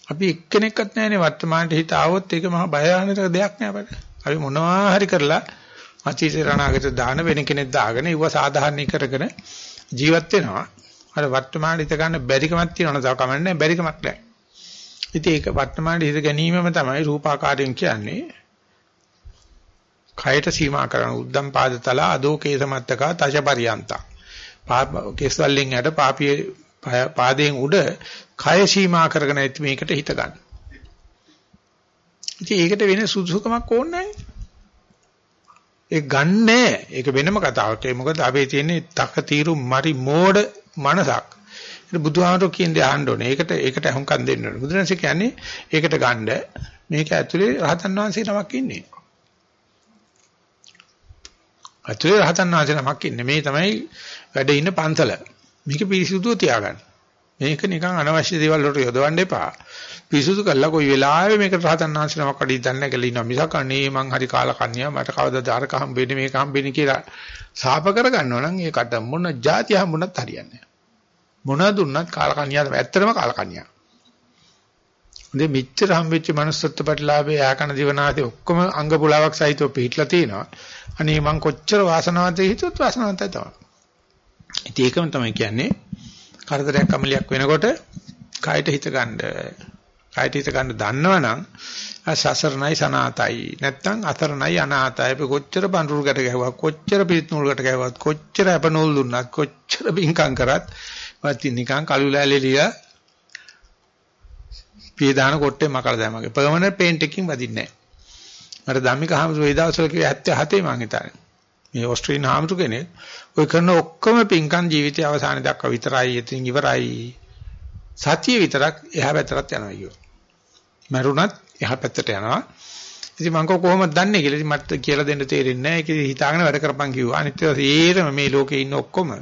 අපි එක්කෙනෙක්වත් නැහැනේ වර්තමානයේ හිත ආවොත් ඒක මහා භයානක දෙයක් නෑ අපිට. අපි මොනවා හරි කරලා අතීත රණාගත දාන වෙන කෙනෙක් දාගෙන ඉව සාධාරණී කරගෙන ජීවත් වෙනවා. අර වර්තමානයේ හිත ගන්න බැරිකමක් තියෙනවා නේද? කමන්නේ බැරිකමක් නැහැ. ඉතින් ඒක වර්තමානයේ හිත ගැනීමම තමයි රූපාකාරයෙන් කියන්නේ. කයට සීමා කරන උද්දම් පාදතල අදෝ කේසමත්තකා තජපරියන්ත. කේස්වලින් යට පාපියේ පාදයෙන් උඩ කය සීමා කරගෙන ඇති මේකට හිත ගන්න. ඉතින් ඒකට වෙන සුදුසුකමක් ඕනේ ඒ ගන්නෑ. ඒක වෙනම කතාවක්. ඒ මොකද අපේ තියෙන්නේ තක తీරු මරි මෝඩ මනසක්. ඒක බුදුහාමරෝ කියන්නේ අහන්න ඕනේ. ඒකට ඒකට අහුම්කම් දෙන්න ඕනේ. බුදුරජාණන් කියන්නේ ඒකට ගන්න මේක ඇතුලේ රහතන් වහන්සේ නමක් ඉන්නේ. ඇතුලේ රහතන් වහන්සේ නමක් ඉන්නේ. මේ තමයි වැඩ ඉන්න පන්සල. මේක පිරිසිදුව තියාගන්න. මේක නිකන් අනවශ්‍ය දේවල් වලට යොදවන්න එපා. පිරිසුදු කළා කොයි වෙලාවෙ මේක රහතන් වහන්සේ නමක් අඩි දන්නේ කියලා ඉන්නවා. මිසක් අනේ මං හරි කාලා කන්‍යා මට කවදාද අරක හම්බෙන්නේ මේක හම්බෙන්නේ කියලා සාප කරගන්නවා නම් ඒකට මොන જાතිය හම්බුණත් හරියන්නේ නැහැ. මොන දුන්නත් කාලකන්‍යා තමයි. ඇත්තටම කාලකන්‍යා. ඉතින් මෙච්චර හම්බෙච්ච manussත්ත්ව ප්‍රතිලාභේ ආකන දිවනාදී ඔක්කොම අංග පුලාවක් සහිතව පිටලා තිනවා. අනේ මං කොච්චර වාසනාවන්තයි හිතුවත් වාසනාවන්තයි තමයි. ඉතින් ඒකම තමයි කියන්නේ කරදරයක් අමලියක් වෙනකොට කායට හිත ගන්න. කායට හිත ගන්න දන්නවනම් සසරණයි සනාතයි. නැත්තම් අතරණයි අනාතයි. අපි කොච්චර බඳුරු ගැට ගැහුවා, කොච්චර පිට නූල් ගැට ගැහුවත්, කොච්චර අප නූල් දුන්නත්, කොච්චර බින්කම් කරත් වත් නිකන් කළු ලෑලෙලිය පිය දාන කොට්ටේ මකලා දැමගේ. පර්මනන්ට් පේන්ට් එකකින් වදින්නේ නැහැ. මට ධම්මික හාමුදුරුවෝ ඒ දවස්වල කිව්වේ 77 මං හිතන්නේ. මේ ඕස්ට්‍රේලියානු හාමුදුරු කෙනෙක් ඔය කරන ඔක්කොම පින්කම් ජීවිතය අවසාන දක්වා විතරයි ඉතින් ඉවරයි. සතිය විතරක් එහා පැත්තට යනවා කියෝ. මරුණත් එහා පැත්තට යනවා. ඉතින් මං කොහොමද දන්නේ කියලා ඉතින් මට කියලා දෙන්න තේරෙන්නේ නැහැ. ඒක හිතාගෙන වැඩ කරපන් කිව්වා. අනිත් ඒවා සේරම මේ ලෝකේ ඉන්න ඔක්කොම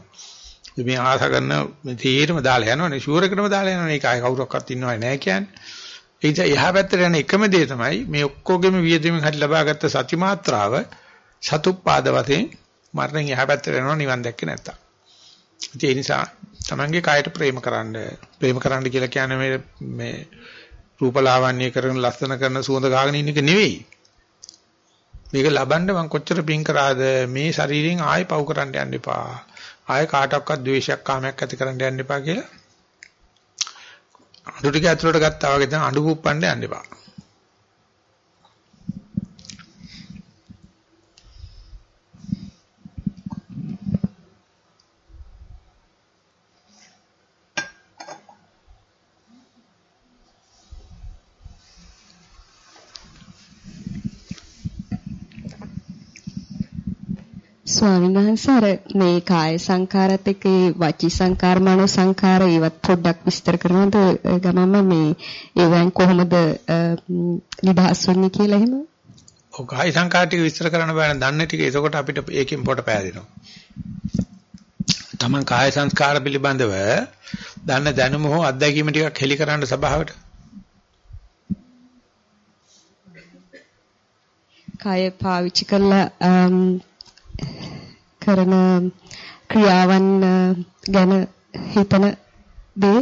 මේ ආස කරන මේ තීරම දාලා යනවනේ ෂුවර් එකටම දාලා යනවනේ ඒක ආයේ කවුරක්වත් ඉන්නවයි නැහැ කියන්නේ. ඒ නිසා එහා පැත්තට යන එකම දේ තමයි මේ ඔක්කොගෙම වියදමින් හරි ලබාගත්ත සති මාත්‍රාව සතුප්පාද වශයෙන් මරණයෙන් එහා පැත්තට යනවා නිවන් දැක්කේ නැත්තම්. ඒ නිසා තමන්ගේ කායට ප්‍රේම කරන්න ප්‍රේම කරන්න කියලා කියන්නේ මේ මේ රූපලාවන්‍ය කරන ලස්සන කරන සුවඳ ගාගෙන ඉන්න එක නෙවෙයි. මේක ලබන්න මං කොච්චර පින් කරාද මේ ශරීරයෙන් ආයෙ පව් කරන්න යන්න එපා. ආයෙ කාටවත් ද්වේෂයක් කාමයක් ඇති කරන්න යන්න එපා කියලා. අඬු ටික ඇතුලට ගත්තා වගේ දැන් අඬු කුප්පන්න යන්න එපා. ස්වාමීන් වහන්සේ අර මේ කාය සංකාරات එක්ක වචී සංකාර මනෝ සංකාර ඒවත් පොඩ්ඩක් විස්තර කරනවද? ගමම මේ ඒවෙන් කොහොමද නිදහස් වෙන්නේ කියලා එහෙම? ඔව් කාය සංකාර ටික විස්තර කරන්න බෑ දන්නේ ටික. එතකොට අපිට ඒකෙන් පොට පෑදෙනවා. තමන් කාය සංස්කාර පිළිබඳව දන්න දැනුම හෝ අත්දැකීම ටිකක් හෙලි කරන්න සභාවට. කය පාවිච්චි කරලා කරන ක්‍රියාවන් ගැන හිතන දේ?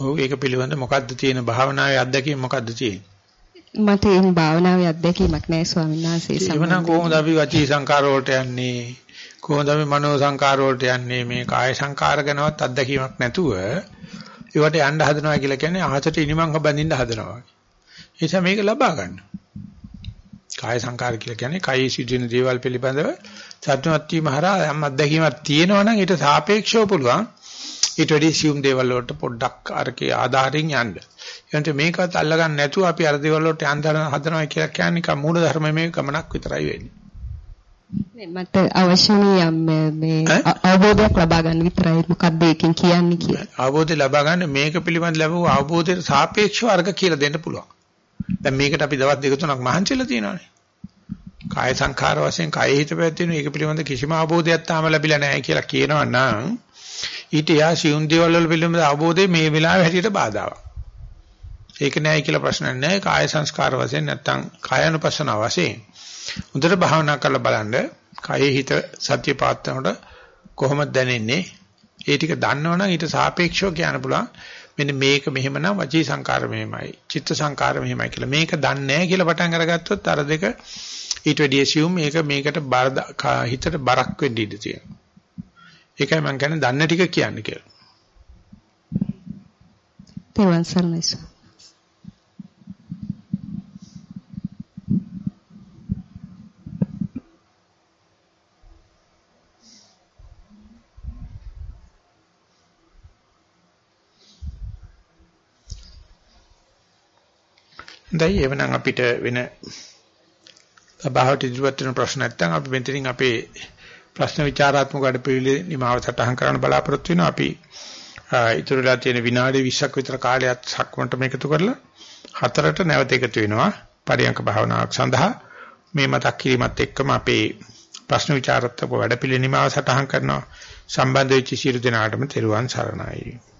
ඔව් ඒක පිළිබඳ මොකද්ද තියෙන භාවනාවේ අත්දැකීම මොකද්ද තියෙන්නේ? මට ඒ භාවනාවේ අත්දැකීමක් නැහැ ස්වාමීන් වහන්සේ සම්බන්ධ කොහොමද අපි වචී සංකාර වලට යන්නේ? කොහොමද අපි මනෝ සංකාර වලට යන්නේ? මේ කාය සංකාර ගැනවත් අත්දැකීමක් නැතුව ඒවට යන්න හදනවා කියලා කියන්නේ අහසට ඉනිමංග බඳින්න හදනවා. ඒ නිසා මේක ලබා ගන්න. කාය සංකාර කියලා කියන්නේ කයි සිදුවෙන දේවල් පිළිබඳව සත්‍යමත් වීම හරහා යම් අත්දැකීමක් තියෙනවා නම් ඊට සාපේක්ෂව පුළුවන් ඊට වැඩි සියුම් දේවල් වලට පොඩ්ඩක් අරකේ ආධාරයෙන් යන්න. එතකොට මේකත් අල්ලගන්න නැතුව අපි අර දේවල් වලට යන්න හදනවා කියලා කියන්නේ කම මූල ධර්මයේ ගමනක් විතරයි වෙන්නේ. මට අවශ්‍යනේ යම් මේ අවබෝධයක් ලබා ගන්න විතරයි මොකක්ද ඒකෙන් කියන්නේ කියලා. අවබෝධය ලබා ගන්න මේක පිළිබඳ ලැබුව අවබෝධයට සාපේක්ෂව අර්ග කියලා දෙන්න පුළුවන්. දැන් මේකට අපි දවස් දෙක තුනක් මහන්සිලා තියෙනවානේ. කාය සංඛාර වශයෙන් කාය හිත පැවැත්වෙන එක පිළිබඳ කිසිම අවබෝධයක් තාම ලැබිලා නැහැ කියලා කියනවා නම් ඊට යා සියුම් දේවල් වල පිළිබඳ අවබෝධය මේ වෙලාවේ හැටියට බාධාවක්. ඒක නෑයි කියලා ප්‍රශ්නයක් නෑ කාය සංස්කාර වශයෙන් නැත්තම් කායानुපස්සන වශයෙන්. හොඳට භාවනා කරලා බලන්න කායේ හිත සත්‍ය පාත්තනකොට කොහොමද දැනෙන්නේ? ඒ ටික දන්නවනම් ඊට සාපේක්ෂව කියන්න පුළුවන් මෙන්න මේක මෙහෙමනම් වචී සංකාර මෙහෙමයි චිත්ත සංකාර මෙහෙමයි කියලා මේක දන්නේ නැහැ කියලා පටන් අරගත්තොත් අර දෙක ඊට වැඩි assume මේක මේකට බර හිතට බරක් වෙන්න ඉඩ තියෙනවා. ඒකයි මම කියන්නේ දන්න ටික කියන්නේ කියලා. තේරුවන් සරණයි. දැන් එවනම් අපිට වෙන සභාවට ඉදිරිපත් වෙන ප්‍රශ්න නැත්නම් අපි මෙතනින් අපේ ප්‍රශ්න විචාරාත්මක වැඩපිළිවෙල නිමාව සටහන් කරන්න බලාපොරොත්තු වෙනවා. අපි ඉතුරුලා තියෙන විනාඩි 20ක් විතර කාලයක් සක්මන්ට මේකතු කරලා හතරට නැවත එකතු වෙනවා පරියංක භාවනාවක් සඳහා මේ මතක් කිරීමත් එක්කම අපේ ප්‍රශ්න විචාරාත්මක වැඩපිළිවෙල නිමාව සටහන් කරනවා. සම්බන්ධ වෙච්ච සියලු දෙනාටම තෙරුවන් සරණයි.